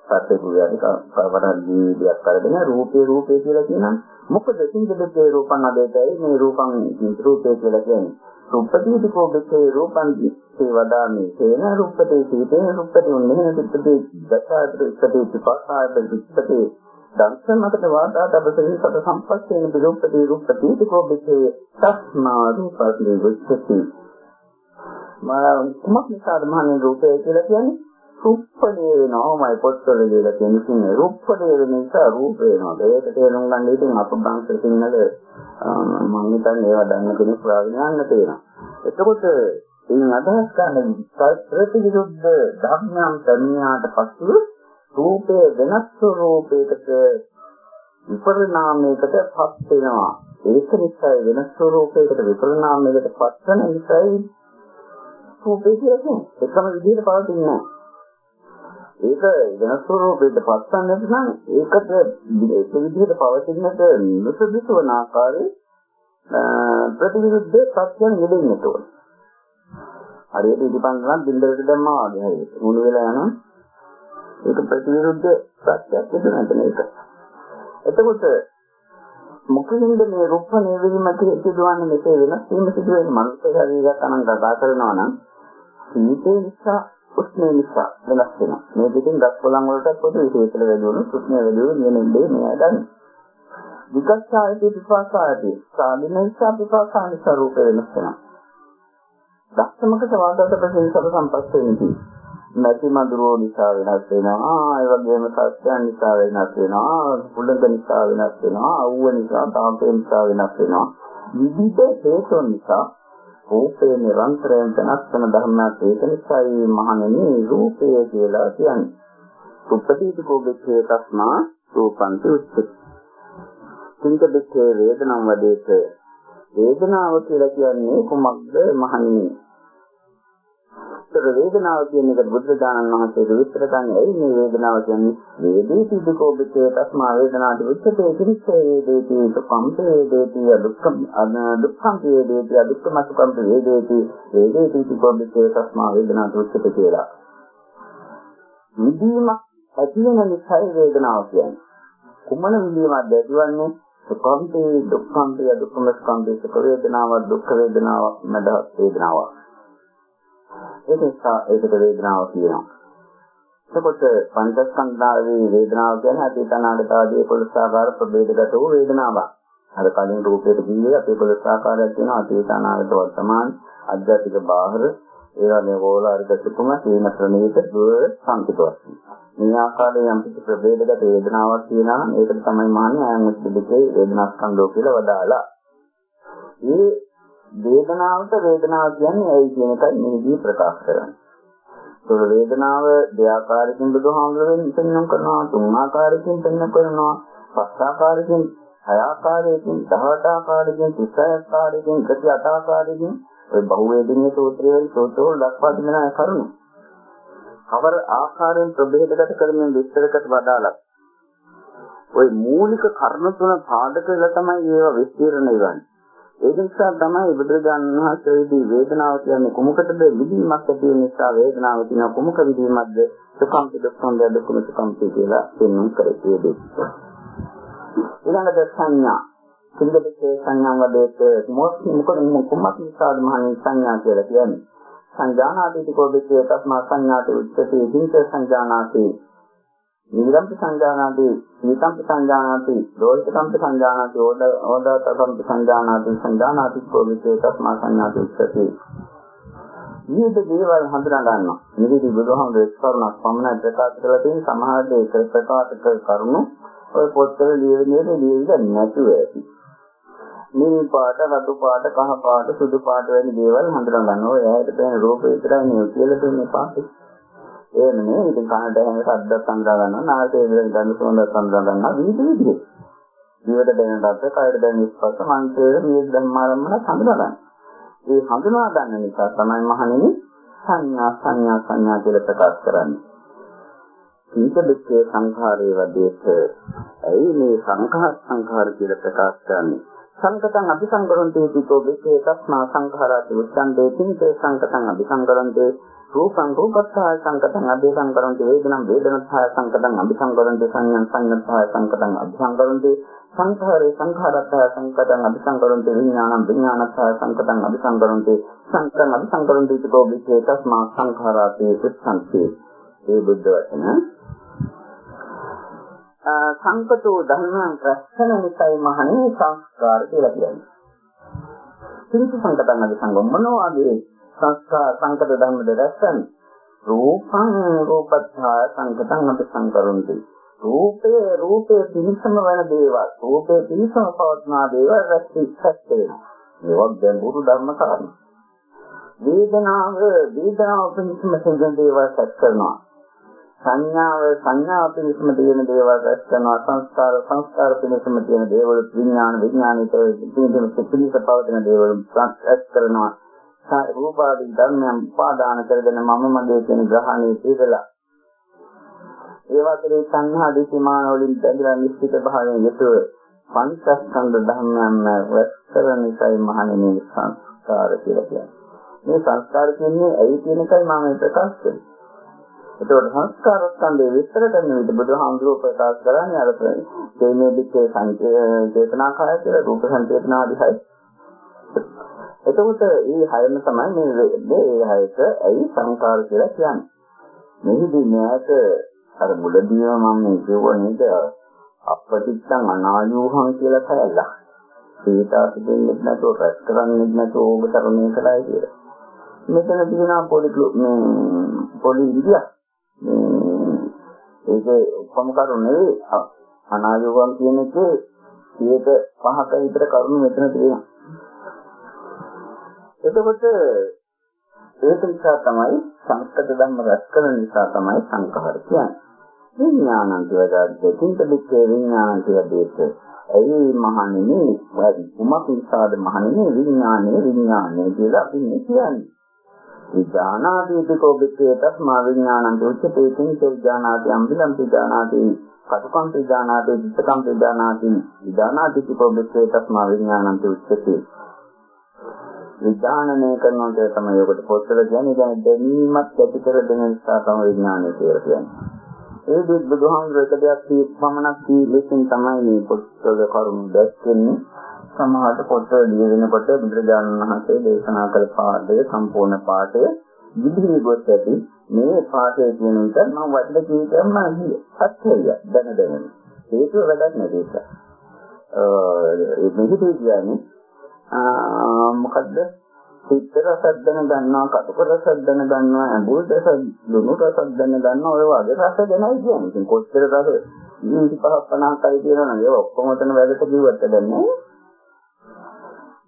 සත්‍යකුලයක පවරන ජීවිතයක් කරගෙන රූපේ රූපේ කියලා කියනවා. මොකද කිංසබිතේ රූපං වදේතයි මේ රූපං රූපේ කියලා කියන්නේ. රූපදීතිකෝ බිතේ රූපං ඒ වදාමි තේන රූපතේ සීතේ රූපතේ උන්නේ රූපතේ දසාත රූපතේ පිපාසාත රූපතේ දර්ශනකට වාදා දබසෙහි සත සම්පස්සේන විරූපති රූපති තිකෝ බිසේ තස්මා රූපස්මි විච්ඡති මා කුමක් නිසාද මහන්නේ රූපය කියලා කියන්නේ? රූපණේ වෙනවමයි පොත්වල කියලා කියන්නේ රූපණේ වෙන නිසා රූප වෙනවා. ඒක තේරුම් ගන්න ඉතින් අපබංශ සිංහල මම හිතන්නේ ඒවා දන්න කෙනෙක් හොයාගෙන යන්න තියෙනවා. එතකොට ඉතින් අදහස් ගන්න ප්‍රතිවිරුද්ධ ධර්මයන් තනියාට පසු රූපය වෙනස් ස්වરૂපයකට විපරිණාමයකට පත් වෙනවා. ඒක නිසා වෙනස් ස්වરૂපයකට විපරිණාමයකට පත් වෙන නිසායි රූපය කියන්නේ. එකම විදිහට පවතින්නේ ඒක වෙනස් ස්වરૂපයකට පත් වෙන නම් ඒකට ඒක විදිහට පවතිනට නොසුදුසු වන ආකාරයේ ප්‍රතිවිරුද්ධ සත්‍යයන් නෙදෙන්නට ඕන. හරියට ඉදිපන් කරන බින්දරට දැම්මා වගේ හරියට. මුළු වෙලා යනවා ඒක ප්‍රතිවිරුද්ධ සත්‍යයක් විතරක් මේක. එතකොට මොකකින්ද මේ රූප නිවීම සිදුවන්නේ මෙසේ වෙනස් වීම සිදු වෙන මනුස්ස ශරීරයක් අනන් කතා කරනවා නම් සීතේ නිසා උෂ්ණේ නිසා වෙනස් වෙනවා. මේ දෙකෙන් ගස් කොළන් වලට පොදු විශේෂල වැඩි වුණු උෂ්ණේ වැඩි වුණු නියමෙන්නේ මෙයා දන්නේ. විකස්සායති පිපාසායති සාධන නිසා පිපාසා නිසා රූප වෙනස් වෙනවා. දක්ෂමකට වාදයට ප්‍රතිසල සම්පස්තෙන්නේ නැති මధుරෝ නිසා වෙනස් වෙනවා. ඒ වගේම සත්‍යයන් නිසා වෙනස් වෙනවා. පුළඟ නිසා වෙනස් වෙනවා. අවුව නිසා, තාපේ නිසා වෙනස් වෙනවා. විවිධ හේතුන් නිසා රූපේ නිරන්තරයෙන් වෙනස් වෙන ධර්මයක් ඒක නිසායි මහණෙනි රූපය කියලා කියන්නේ. උපදීතිකෝ බෙච්චේ තස්මා රූපන්ති උච්චති. තින්ක බෙච්චේ වේදනම් වදේත. වේදනාව කියලා කියන්නේ කුමක්ද මහණෙනි? විස්තර වේදනාව කියන එක බුද්ධ දානන් වහන්සේ විස්තර කරන්නේ. ඇයි මේ වේදනාව කියන්නේ? වේදී සිද්ධකෝ බිතේ තස්මා වේදනාට උච්චතේ කිරිච්ඡේ වේදේති දුක්ඛම්පේ වේදේති දුක්ඛම් දුක්ඛම් වේදේති දුක්ඛම සුඛම් වේදේති. වේදේති සිද්ධකෝ බිතේ තස්මා වේදනාට උච්චතේ කියලා. විදීම ඇති වෙන නිසා වේදනාව කියන්නේ. කුමන විදීමක්ද ඇතිවන්නේ? සුඛම්පේ දුක්ඛම්පේ දුක්ඛම සුඛම් වේදේති වේදනාවක් දුක්ඛ වේදනාවක් නැදහත් වේදනාවක්. ඒක නිසා ඒකට වේදනාව කියනවා. එතකොට පංචස්කන්ධාවේ වේදනාව කියන්නේ අතීත අනාගත ආදී පොළොස්සාකාර ප්‍රභේදගත වූ වේදනාවක්. අර කලින් රූපයට කිව්වේ අපේ පොළොස්සාකාරයක් තියෙනවා අතීත අනාගත වර්තමාන අධ්‍යාත්මික බාහිර ඒ වගේ ඕලාරික සුකුම සීන ප්‍රණීත දුර සංකිතවත් මේ ආකාරයෙන් යම් කිසි ප්‍රභේදගත වේදනාවක් තියෙනවා නම් ඒකට තමයි මහන්නේ ආයමුත් දෙකේ වේදනාස්කන්ධෝ කියලා වදාලා. මේ වේදනාවට වේදනාව කියන්නේ ඇයි කියන එකයි මෙහිදී ප්‍රකාශ කරන්නේ. ඒක වේදනාව දෙආකාරකින් බුදුහාමුදුරුවෝ පෙන්වන්න කරනවා තුන් ආකාරකින් පෙන්වන්න කරනවා පස් ආකාරකින් හය ආකාරයකින් දහවට ආකාරයකින් තිස් ආකාරයකින් එකති අට ආකාරයකින් ඔය බහුවේදිනිය සූත්‍රයේ සූත්‍රවල දක්වා තිබෙන කරුණු. කවර ආකාරයෙන් ප්‍රභේදගත කරමින් විස්තරකට වදාලා. ওই මූලික කර්ම තුන පාදක වෙලා තමයි ඒවා විස්තීර්ණ වෙන්නේ. ඒ නිසා තමයි බුදුරජාණන් වහන්සේදී වේදනාව කියන්නේ කුමකටද විදීමක් ඇති වෙන නිසා වේදනාව කියන කුමක විදීමක්ද සුඛම් දුක්ඛම් දුක්ඛම සුඛම් කියලා පෙන්වන්න කරේ. දෙයක්. ඊළඟට සංඥා. සිංහලයේ සංඥා වදේට මොකක් මොකද කුමක් නිසාද මහණෙනි සංඥා කියලා කියන්නේ? සංජානාති කෝපිතේ තස්මා සංඥාති උච්චති දින්ස සංජානාති නිරම්ප සංජානාති නිකම්ප සංජානාති දෝෂකම්ප සංජානාති ඕදාතකම්ප සංජානාති සංජානාති කෝපිතේ තස්මා සංඥාති උච්චති විවිධ දේවල් හඳුනා ගන්නවා. නිවිදි බුදුහාමුදුරේ කරුණක් පමණයි ප්‍රකාශ කරලා තියෙන සමහර දේ ප්‍රකාශ කර කරුණු ඔය පොත්වල ලියවින්නේ ලියවිලා නැතුව ඇති. නිල් පාට, රතු පාට, කහ පාට, සුදු පාට වැනි දේවල් හඳුනා ගන්නවා. ඔය ඇයට පේන රූපේ විතරයි නේ කියලා තියෙන්නේ පාටේ. ඒ නෙමෙයි ඉතින් කනට ඇහෙන ශබ්ද සංග්‍රහ ගන්නවා, නාසයෙන් ගන්න සුවඳ සංග්‍රහ ගන්නවා විවිධ විදිහට. ජීවිත දැනෙන රස, කයට දැනෙන ස්පර්ශ, මනසේ මේ ධර්මාරම්මන හඳුනා ගන්න. ඒ හඳුනා ගන්න නිසා තමයි මහණෙනි සංඥා සංඥා සංඥා කියලා ප්‍රකාශ කරන්නේ. සීත දෙකේ සංඛාරයේ වදේට ඇයි මේ සංඛාර සංඛාර කියලා ප්‍රකාශ කරන්නේ? සංකතං අபிසංගරන්තේ දීතෝ විසේ තස්මා සංඛාරාති උච්ඡන්දේ තින්තේ සංකතං අபிසංගරන්තේ රූපං රූපස්ථාය සංකතං අபிසංගරන්තේ වේදනං වේදනස්ථාය සංකතං අபிසංගරන්තේ සංඥං සංඥාය සංකතං අபிසංගරන්තේ සංඛාරේ සංඛාරත්තා සංකතං අபிසංකරන්ති විඥානං විඥානත්තා සංකතං අபிසංකරන්ති සංකතං අபிසංකරන්ති චෝ විචේතස්මා සංඛාරාතේ උත්සන්ති ඒ බුද්ධ වචන සංකතෝ ධර්මයන් රැස්සන නිසයි මහණේ සංස්කාර කියලා කියන්නේ. සිරිත සංකතන සංගම මොනවාගේ සංස්කාර සංකත ධර්මද රැස්සන රූපං රූපත්ථා සංකතං අපි සංකරන්ති. රූපේ රූපේ පිළිසම වෙන දේවල් රූපේ පිළිසම පවත්නා දේවල් රැස්සිච්චත් වෙනවා. මේවා ගැඹුරු ධර්ම කාරණා. වේදනාව වේදනාව පිළිසම සංගම් දේවල් සැත් කරනවා. සංඥාව සංඥා පිණිසම තියෙන දේවල් රැස් කරනවා සංස්කාර සංස්කාර පිණිසම තියෙන දේවල් විඥාන විඥානිත පිණිසම පිණිස පවතින දේවල් රැස් කරනවා රූපාදී ධර්මයන් උපාදාන කරගෙන මම මගේ කියන ග්‍රහණය පිළිදලා ඒ වගේ සංහා දිසිමාන වලින් බැඳලා නිශ්චිත භාවයෙන් යුතුව පංචස්කන්ධ ධර්මයන් රැස් කරන නිසායි මහණෙනි සංස්කාර කියලා කියන්නේ. මේ සංස්කාර කියන්නේ ඇයි කියන එකයි මම ප්‍රකාශ කරන්නේ. එතකොට සංස්කාර ස්කන්ධය විස්තර කරන විට බුදුහාමුදුරුවෝ ප්‍රකාශ කරන්නේ අර තේමේ දිත්තේ චේතනාකාය කියලා රූප සංචේතනාදී හය. එතකොට මේ හයම තමයි මේ මේ හයට ඇයි සංකාර කියලා කියන්නේ. මෙහිදී නෑත අර මුලදීම මම මේ කියවන්නේ අපටිච්චං අනායෝහං කියලා කයලා. සීතාස දෙන්නේ නැතුව රැස් කරන්නේ නැතුව ඕක තරණය කළායි කියලා. මෙතන තියෙනවා පොඩි මේ පොඩි විදියක්. ඒක උපම කරුණ නෙවෙයි අනායෝගම් කියන එකේ 105ක විතර කරුණු මෙතන තියෙනවා. එතකොට ඒක නිසා තමයි සංස්කෘත ධර්ම රැස් කරන නිසා තමයි සංඛාර කියන්නේ. විඥානං කියලා දෙකින්ද දෙකේ විඥානං කියලා දෙක. ඒ මහණෙනි කුමක් නිසාද මහණෙනි විඥානේ විඥානේ කියලා අපි කියන්නේ. විඥානාදී කෝපිතේ තස්මා විඥානං උච්චතේ කිංච විඥානාදී අම්බිලම් විඥානාදී කටුකම් විඥානාදී විත්තකම් විඥානාදී විඥානාදී කෝපිතේ තස්මා විඥානං උච්චතේ විඥානනය කරනකොට තමයි ඔකට පොත්වල කියන්නේ දැන් දැනීමක් ඇති කර දෙන නිසා තමයි විඥානය කියලා කියන්නේ. ඒ දෙත් බුදුහාමුදුර එක දෙයක් පමණක් කී ලෙසින් තමයි මේ පොත්වල කරුණු දැක්වෙන්නේ. සමහරට පොත ලියවෙනකොට බුදුරජාණන් වහන්සේ දේශනා කළ පාඩය සම්පූර්ණ පාඩය විදිහේ ගොස් ඇති මේ පාඩය කියන එක මම වචන කීකම සත්‍යය දැන දැන ඒක වැඩක් නැති එක. ඒ මෙහිදී කියන්නේ මොකද්ද සිත් රසක් දැන ගන්නවා, කටුක රසක් දැන ගන්නවා, ඇඹුල් රසක්, ලුණු රසක් දැන ගන්නවා ඔය වගේ රස දැනයි කියන්නේ. ඉතින් කොච්චර රස ඉන්දි පහක් 50ක් හරි කියනවා නම් ඒක ඔක්කොම උතන වැඩට කිව්වට දැන්නේ.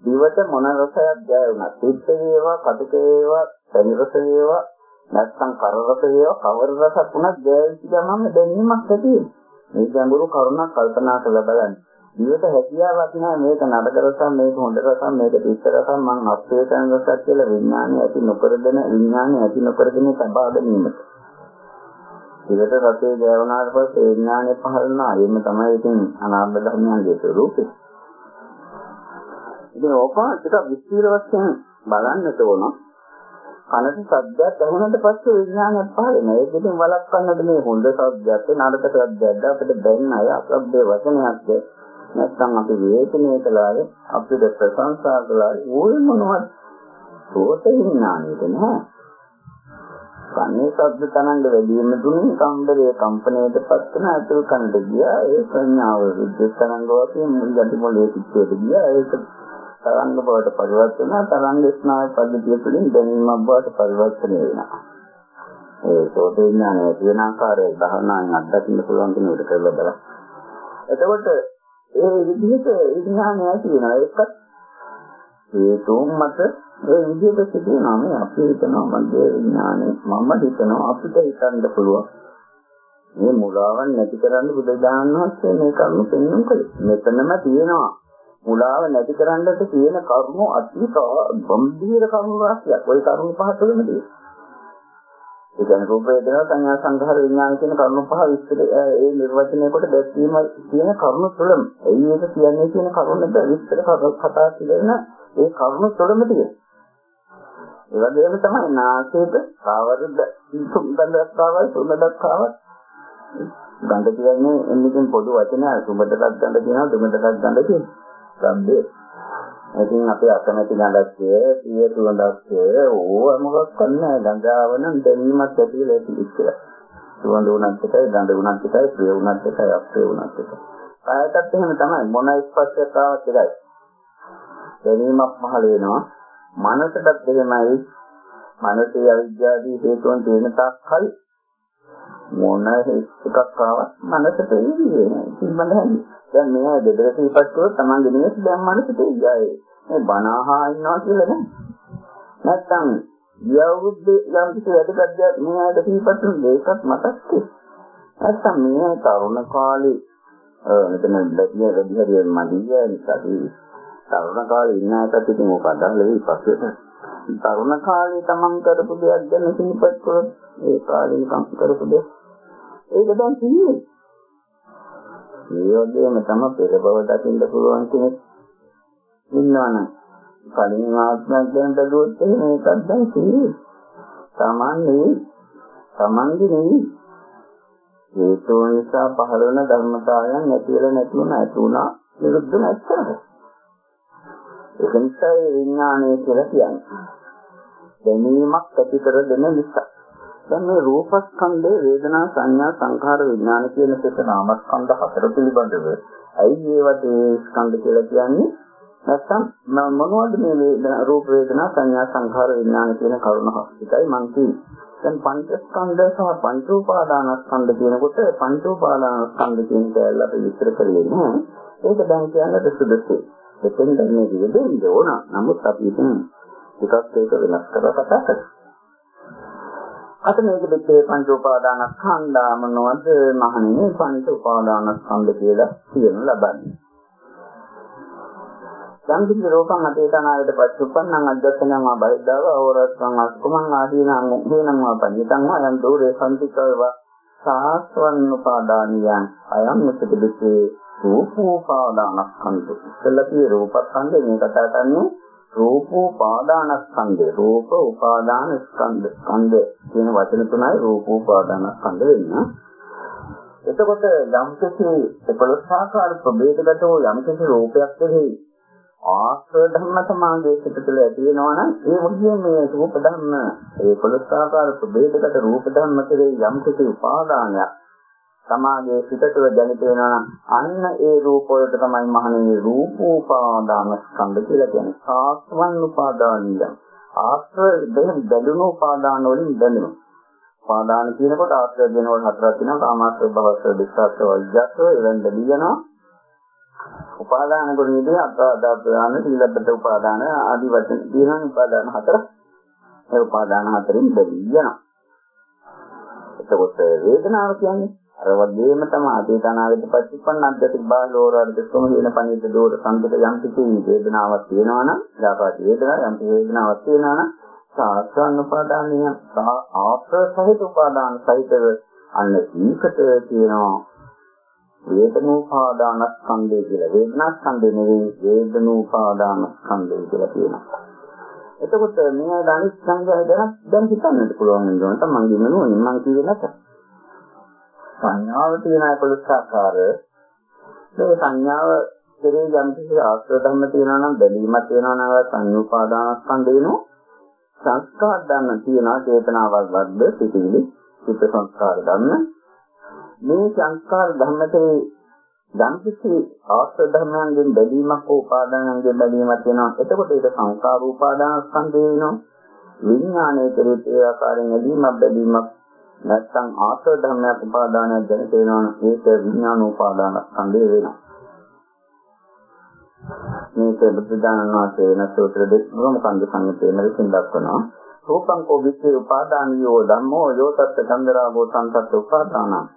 දිවට මොන රසයක් ගෑවුණා. සිත් වේවා, කටුක වේවා, සනි රස වේවා, නැත්නම් කර රස වේවා, කවර රසක් වුණත් ගෑවිච්ච ගමන් දැනීමක් ඇති වෙනවා. මේ ගැඹුරු කරුණක් කල්පනා කරලා බලන්න. දිවට හැකියාවක් නැහැ මේක නඩක රසක් මේක හොඳ රසක් මේක පිට රසක් මං අත්වේතන රසක් කියලා විඥානය ඇති නොකරගෙන විඥානය ඇති නොකරගෙන තබා ගැනීමට. දිවට රසයේ ගෑවුනාට පස්සේ විඥානය පහළනවා. එන්න තමයි ඉතින් අනාත්ම ධර්මයන්ගේ ස්වરૂපය. ඉතින් ඕපා ටිකක් විස්තර වශයෙන් බලන්නට ඕන. කනට ශබ්දයක් ඇහුනට පස්සේ විඥානයක් පහළ වෙනවා. ඒක ඉතින් වළක්වන්නද මේ හොඳ ශබ්දයක්ද නරක ශබ්දයක්ද අපිට දැන් අය අප්‍රබ්දේ වචනයක්ද නැත්නම් අපි විවේචනය කළාද අපිට ප්‍රශංසා කළාද ඕල් මොනවද? සෝත විඥානෙද නෑ. කනේ ශබ්ද තනංග වැඩිම දුන්නේ කම්බරේ කම්පණයට පත් වෙන අතුරු කනට ගියා. ඒ සංඥාව විද්‍යුත් තරංග වශයෙන් මුල් ගැටි මොලේ පිටේට ගියා. ඒක තරංග බවට පරිවර්තන වෙනවා. තරංග ස්නායු පද්ධතිය තුළින් දැනීමක් බවට පරිවර්තනය වෙනවා. ඒ සෝත විඥානය කියන ආකාරයේ දහනාන් අත්දකින්න පුළුවන් කෙනෙකුට කරලා බලන්න. එතකොට ඒ විදිහට විඥානය ඇති වෙනවා. ඒකත් හේතුන් මත ඒ විදිහට සිදුවෙනවා මේ අපි හිතනවා මගේ විඥානය මම හිතනවා අපිට හිතන්න පුළුවන්. මේ මුලාවන් නැති කරන්න බුදුදානන් වහන්සේ මේ කරුණු පෙන්වන්න කළේ. මෙතනම තියෙනවා. මුලාව නැති කරන්නට තියෙන කරුණු අතික ගම්භීර කරුණු රාශියක්. ওই කරුණු පහ තුළම තියෙනවා. ඒ කියන්නේ රූප වේදනා සංඥා සංඛාර විඥාන කියන කරුණු පහ විස්තර ඒ නිර්වචනය කොට දැක්වීම කියන කරුණු තුළම. එයි ඒක කියන්නේ කියන කරුණු විස්තර කතා කියන ඒ කරුණු තුළම තියෙනවා. ඒ වගේම තමයි නාසයේද කාවරද සුන්දරක් කාවයි සුන්දරක් කාවයි ගඳ කියන්නේ එන්නකින් පොදු වචනයක් සුබදටත් ගඳ කියනවා දුමදටත් ගඳ කියනවා ස්කන්ධය. ඉතින් අපේ අකමැති ගඳක්ය, සිය සුවඳක්ය, ඕව මොකක් නැහැ. ගඳාව නම් දැනීමක් ඇති වෙලා ඉතිරිච්චලා. සුවඳ උනත් එකයි, ගඳ උනත් එකයි, ප්‍රිය උනත් එකයි, අප්‍රිය උනත් එකයි. කායයටත් එහෙම තමයි. මොන ස්පර්ශයක් ආවත් එකයි. දැනීමක් පහළ වෙනවා. මනසටත් එහෙමයි. මනසේ අවිද්‍යාවදී හේතුන් තියෙන තාක්කල් මොන එකක් ආවත් මනසට එන්නේ නැහැ. කිසිම දැන් මෙයා දෙදර සිහිපත් කරොත් Tamange නිවෙස් දැන් මනසට ඉගායේ. මේ බනහා ඉන්නවා කියලා නෑ. නැත්තම් යවුද්ද යම් කිසි වැඩකට දෙයක් මෙයාට සිහිපත් කරන දෙයක්වත් මතක් නැත්තම් මේ තරුණ කාලේ මෙතන දෙවිය වැඩි හරියට මදිය නිසා තරුණ කාලේ ඉන්න අයට ඉතින් මොකද අදහලේ පස්සේ තරුණ කාලේ තමන් කරපු දෙයක් ගැන සිහිපත් කරොත් ඒ කාලේ නිකන් කරපු දෙයක් ඒක දැන් තියෙන්නේ ඒ වගේම තමයි පෙර බව දකින්න පුළුවන් කෙනෙක් ඉන්නවනම් කලින් ආත්මයක් ගැන බැලුවොත් එහෙම ඒකක් දැන් තියෙන්නේ. Taman නෙවෙයි. Tamanගේ නෙවෙයි. හේතුව නිසා පහළ වෙන ධර්මතාවයන් නැති වෙලා නැති වුණ ඇති වුණා නිරුද්ධ නැත්තර. ඒක නිසා විඥානය කියලා කියන්නේ. දැනීමක් ඇති කර දෙන නිසා. දැන් මේ රූපස්කන්ධේ වේදනා සංඥා සංඛාර විඥාන කියන සෙත නාමස්කන්ධ හතර පිළිබඳව. ඇයි ඒවට ඒ ස්කන්ධ කියලා කියන්නේ? නැත්නම් මොනවද මේ වේදනා රූප වේදනා සංඥා සංඛාර විඥාන කියන කරුණ හතයි මං කියන්නේ. දැන් පංචස්කන්ධ සහ පංච උපාදානස්කන්ධ කියනකොට පංච උපාදානස්කන්ධ කියන කැලල අපි විස්තර කරේ නෑ ඒක දැන් කියන්නට සුදුසුයි එතෙන් දැන් මේ විදිහෙන් ඕන. නමුත් අපි ඉතින් ටිකක් ඒක වෙනස් කරලා කතා කරමු. අත මේක දෙකේ පංච උපාදානස්කන්ධා මොනවද මහණෙනි පංච උපාදානස්කන්ධ කියලා කියන ලබන්නේ. සම්පූර්ණ රෝපං අතේතනායට පච්චුප්පන්නං අජ්ජත්සනං බහිද්ධාව අවරස්සං අස්කුමං ආදීනං හේනං පඤ්ඤතං අයං දෝරේ සම්තිකව සාස්වන්න උපාදානියං අයං මුසුදුකේ රූපෝපාදානස්කන්ධ. ඉතලපි රූපස්කන්ධේ මේ කතා කරන්නේ රූපෝපාදානස්කන්ධය රූප උපාදාන ස්කන්ධ ස්කන්ධ කියන වචන තුනයි රූපෝපාදානස්කන්ධ වෙන්නේ. එතකොට යම් කිසි 11 ආකාර ප්‍රභේදගතෝ යම් කිසි රූපයක් කෙරෙහි ආශ්‍රය ධර්ම සමාගයේ සිට තුළ ඇති වෙනවා නම් ඒ වගේම මේ රූප ධර්ම ඒ 11 ආකාර ප්‍රභේදගත රූප ධර්ම කෙරෙහි යම් කිසි උපාදානයක් සමාගයේ සිට තුළ දැනිට වෙනවා අන්න ඒ රූප වලට තමයි මහණෙනි රූපෝපාදාන ස්කන්ධ කියලා කියන්නේ. සාස්වන්න උපාදානිය. ආශ්‍රය දෙන බැඳුණු උපාදාන වලින් බැඳුණු. උපාදාන කියනකොට ආශ්‍රය දෙනවල හතරක් තියෙනවා කාමාශ්‍රය භවශ්‍රය දිස්සාශ්‍රය වෛජ්ජාශ්‍රය එවෙන් දෙවියනවා. උපාදාන ගුණයේදී අදාදාන සීලබ්බත උපාදාන ආදී වචන තියෙනවා උපාදාන හතර. ඒ උපාදාන හතරින් දෙවියනවා. එතකොට වේදනාව කියන්නේ අර වගේම තමයි අතීත අනාගත පටිච්චසමුප්පන්න අධ්‍යාත්මික බාහිරෝරාද දෙකම වෙන පණිත දෝර සංකත යම් කිසි වේදනාවක් තියෙනවා නම් යාපාති වේදනාවක් යම් කිසි වේදනාවක් තියෙනවා නම් සාස්ත්‍රාන උපාදානිය සහ ආශ්‍රය සහිත උපාදාන සහිතව අන්න දීකට කියනවා වේදනෝපාදානස්කන්ධය කියලා. වේදනාස්කන්ධය නෙවෙයි වේදනෝපාදානස්කන්ධය කියලා කියනවා. එතකොට මේ අනිත් සංගය ගැන දැන් හිතන්නත් පුළුවන් වෙනවා. මම කියනවා මම කියේ නැත. සංඥාව තියෙන අපලස්සාකාර මේ සංඥාව කෙරේ යම් කිසි ආශ්‍රය ධර්ම තියෙනවා නම් බැලීමක් තියෙනවා නම් සංයුපාදානස්කන්ධේනෝ සංස්කාර ධර්ම තියෙනවා චේතනාවල් වර්ග සිටිවිලි චිත්ත සංස්කාර ධර්ම. මේ සංස්කාර ධර්මතේ යම් කිසි ආශ්‍රය ධර්මයන්ගෙන් බැලීමක් හෝ උපාදානයන්ගෙන් බැලීමක් වෙනවා. එතකොට ඒක සංස්කාර උපාදානස්කන්ධේ වෙනවා. විඥානයේ කෙරේ ඒ ආකාරයෙන් ඇලීමක් බැලීමක් නැත්නම් ආශ්‍රය ධර්මයක් උපාදානයක් ගැන තේනවා නම් ඒක විඥාන උපාදාන ස්කන්ධය වෙනවා. මේක බුදුදානන වාසේ වෙන සූත්‍ර දෙකම කන්ද සංගතේ මෙලෙසින් දක්වනවා. රූපං කෝ විච්ඡේ උපාදානියෝ ධම්මෝ යෝතත් චන්දරාගෝ සංසත් උපාදානං.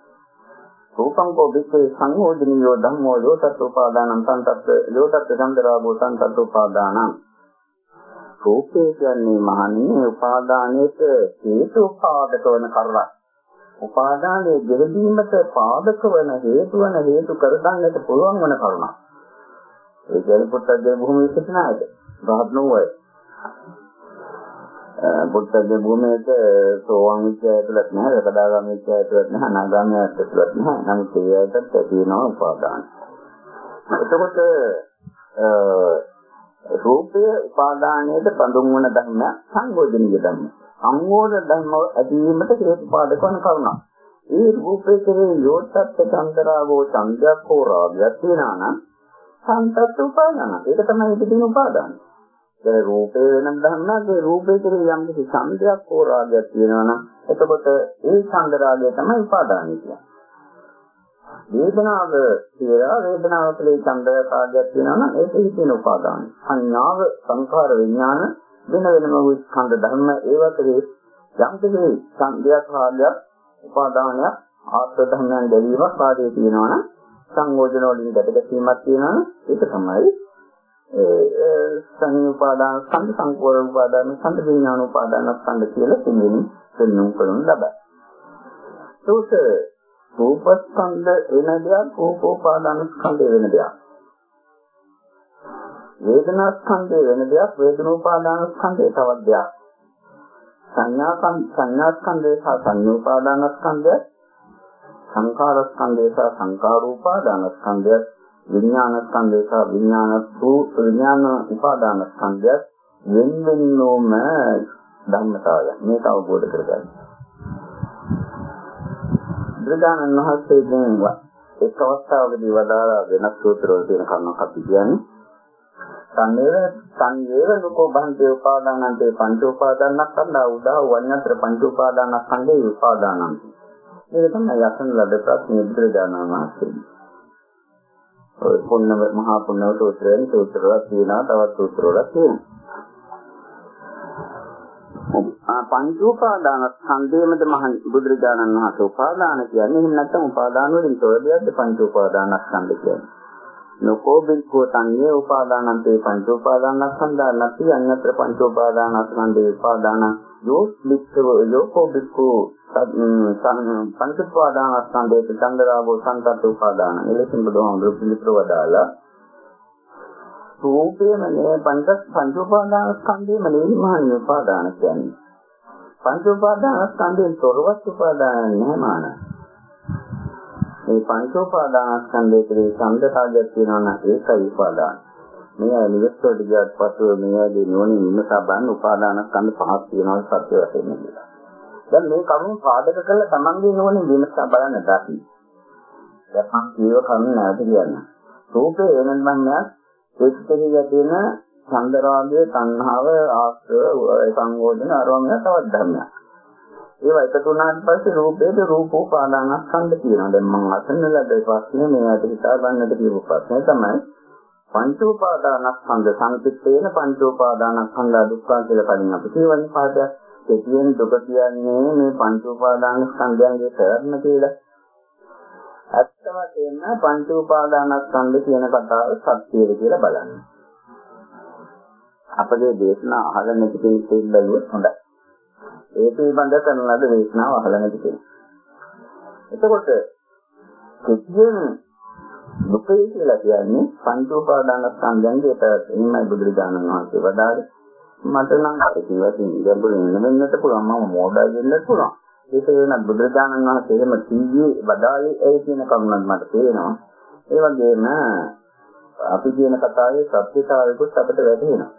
රූපං කෝ විච්ඡේ සංයෝජනියෝ ධම්මෝ යෝතත් උපාදානං සංසත් යෝතත් චන්දරාගෝ සංසත් උපාදානං. රූපය කියන්නේ මහන්නේ උපාදානයේට හේතු පාදක වන කරුණක්. උපාදානයේ ගෙවීමට පාදක වන හේතු වන හේතු කරගන්නට පුළුවන් වන කරුණක්. ඒ කියන්නේ පුත්තගේ භූමියේ සිටින අයද රහත් නොවේ. පුත්තගේ භූමියට සෝවාන් විචයතුලත් නැහැ, රකදාගාමී විචයතුලත් නැහැ, අනාගාමී විචයතුලත් නැහැ. නමුත් ඒකට තියෙනවා උපාදාන. එතකොට රූපය උපාදානයේද බඳුන් වන ධර්ම සංයෝජනීය ධර්ම. සංයෝජන ධර්ම ඇතිවීමට හේතුපාදක වන කරුණක්. ඒ රූපේ කෙරේ යෝතත් චන්දරාගෝ චන්දයක් හෝ රාගයක් වෙනා නම් සංතත් උපාදාන. ඒක තමයි ඉදින් උපාදාන. ඒ රූපේ වෙන ධර්මයක් ඒ රූපේ කෙරේ යම් කිසි චන්දයක් හෝ රාගයක් තියෙනවා නම් එතකොට ඒ චන්ද රාගය තමයි උපාදානය කියන්නේ. වේදනාව කියලා වේදනාව කියලා ඡන්දය කාර්යයක් තියෙනවා නම් ඒක හිතෙන උපාදාන. සංඥාව සංඛාර විඥාන වෙන වෙනම වූ ස්කන්ධ ධර්ම ඒවා කෙරේ යම් කිසි සංදයක් කාර්යයක් උපාදානයක් ආත්ම ධර්මයන් දෙවීමක් ආදී තියෙනවා නම් සංයෝජන වලින් ගැටගැසීමක් තියෙනවා නම් ඒක තමයි ඒ සංයුපාදාන ස්කන්ධ සංකෝර උපාදාන ස්කන්ධ විඥාන උපාදාන ස්කන්ධ කියලා තුන්වෙනි පෙන්වුම් කරනු ලබයි. ඒක රූපස්කන්ධ වෙන දෙයක් රූපෝපාදාන ස්කන්ධය වෙන දෙයක්. වේදනා ස්කන්ධය වෙන දෙයක් වේදනෝපාදාන ස්කන්ධය තවත් දෙයක්. සංඥා සංඥා ස්කන්ධය සහ සංයෝපාදාන ස්කන්ධය සංකාර ස්කන්ධය සහ සංකාරෝපාදාන ස්කන්ධය විඥාන ස්කන්ධය සහ විඥාන විඥාන උපාදාන ස්කන්ධය වෙන වෙනම ධර්මතාවය මේක අවබෝධ කරගන්න. බුදුදානන් වහන්සේ දැන් එක් අවස්ථාවකදී වදාලා වෙනස් සූත්‍රවල තියෙන කරුණක් අපි කියන්නේ. සංවේර සංවේර ලෝකෝ බන්තේ උපාදානන්තේ පංච උපාදානස්කන්ධා උදා වඤ්ඤතර පංච උපාදානස්කන්ධේ උපාදානං. මේක තමයි යසන ලද ප්‍රශ්නේ බුදුදානන් වහන්සේ. ඔය පුන්න මහා පුන්න සූත්‍රයෙන් සූත්‍රවල තියෙනවා තවත් සූත්‍රවල තියෙනවා. පංච උපාදාන ස්කන්ධයමද මහ බුදුරජාණන් වහන්සේ උපාදාන කියන්නේ එහෙම නැත්නම් උපාදාන වලින් තොර දෙයක්ද පංච උපාදාන ස්කන්ධ කියන්නේ. නකෝ බික්ඛෝ තන්නේ උපාදානන්තේ පංච උපාදාන ස්කන්ධා නැති අඤ්ඤත්‍ර පංච උපාදාන ස්කන්ධේ උපාදාන යෝ බික්ඛව යෝකෝ බික්ඛෝ පංච උපාදාන ස්කන්ධේ චන්දරාගෝ සංකත් උපාදාන. එලෙසින් බුදුහාමුදුරුවෝ පිළිතුරු වදාලා රූපේම නේ පංච පංච උපාදාන ස්කන්ධේම නේ මහා උපාදාන කියන්නේ. පංච උපාදාන ස්කන්ධයෙන් තොරවත් උපාදාන නැහැ මාන. මේ පංච උපාදාන ස්කන්ධයේ කෙරේ සම්දතාවයක් තියෙනවා නම් ඒකයි උපාදාන. මේ නිවස්තෝට ගියත් පසු මේගේ නෝනින් විමසා බලන උපාදාන ස්කන්ධ පහක් තියෙනවා සත්‍ය වශයෙන් කියලා. දැන් මේ කරුණු පාදක කරලා තමන්ගේ නෝනින් විමසා බලන්න දැකි. දැන් මම කියව කරුණ නැවත කියන්න. රූපේ වෙනම නම් ඒකේ තියෙන චන්දරාගයේ තණ්හාව ආශ්‍රය සංයෝජන අරවන්න තවත් ධර්මයක්. ඒවා එකතු වුණාට පස්සේ රූපේද රූපෝපාදානස්කන්ධ කියනවා. දැන් මම අසන්න ලද ප්‍රශ්නේ මේකට හිතා ගන්නට කියපු ප්‍රශ්නේ තමයි පංච උපාදානස්කන්ධ සංකිට්ඨේන පංච උපාදානස්කන්ධ දුක්ඛ කියලා කලින් අපි කියවන්නේ පාඩයක්. ඒ කියන්නේ දුක කියන්නේ මේ පංච උපාදානස්කන්ධයන්ගේ ප්‍රයත්න කියලා. ඇත්ත වශයෙන්ම පංච උපාදානස්කන්ධ කියන කතාව සත්‍යද කියලා බලන්න. අපගේ දේශනා අහලා නැති කෙනෙක් බැලුවොත් හොඳයි. ඒ පිළිබඳ කරන ලද දේශනාව අහලා නැති කෙනෙක්. එතකොට කිසියම් දුකයි කියලා කියන්නේ පංච උපාදානස්කන්ධයන්ගේ පැවැත්මයි බුදුරජාණන් වහන්සේ වදාළේ. මට නම් කිව්වකින් ගැඹුරින් නෙමෙන්නට පුළුවන් මම මෝඩයි වෙන්නත් පුළුවන්. ඒක වෙනත් බුදුරජාණන් වහන්සේ එහෙම තීයේ වදාළේ ඒ කියන කරුණක් මට තේරෙනවා. ඒ වගේම අපි කියන කතාවේ සත්‍යතාවයකුත් අපිට වැටහෙනවා.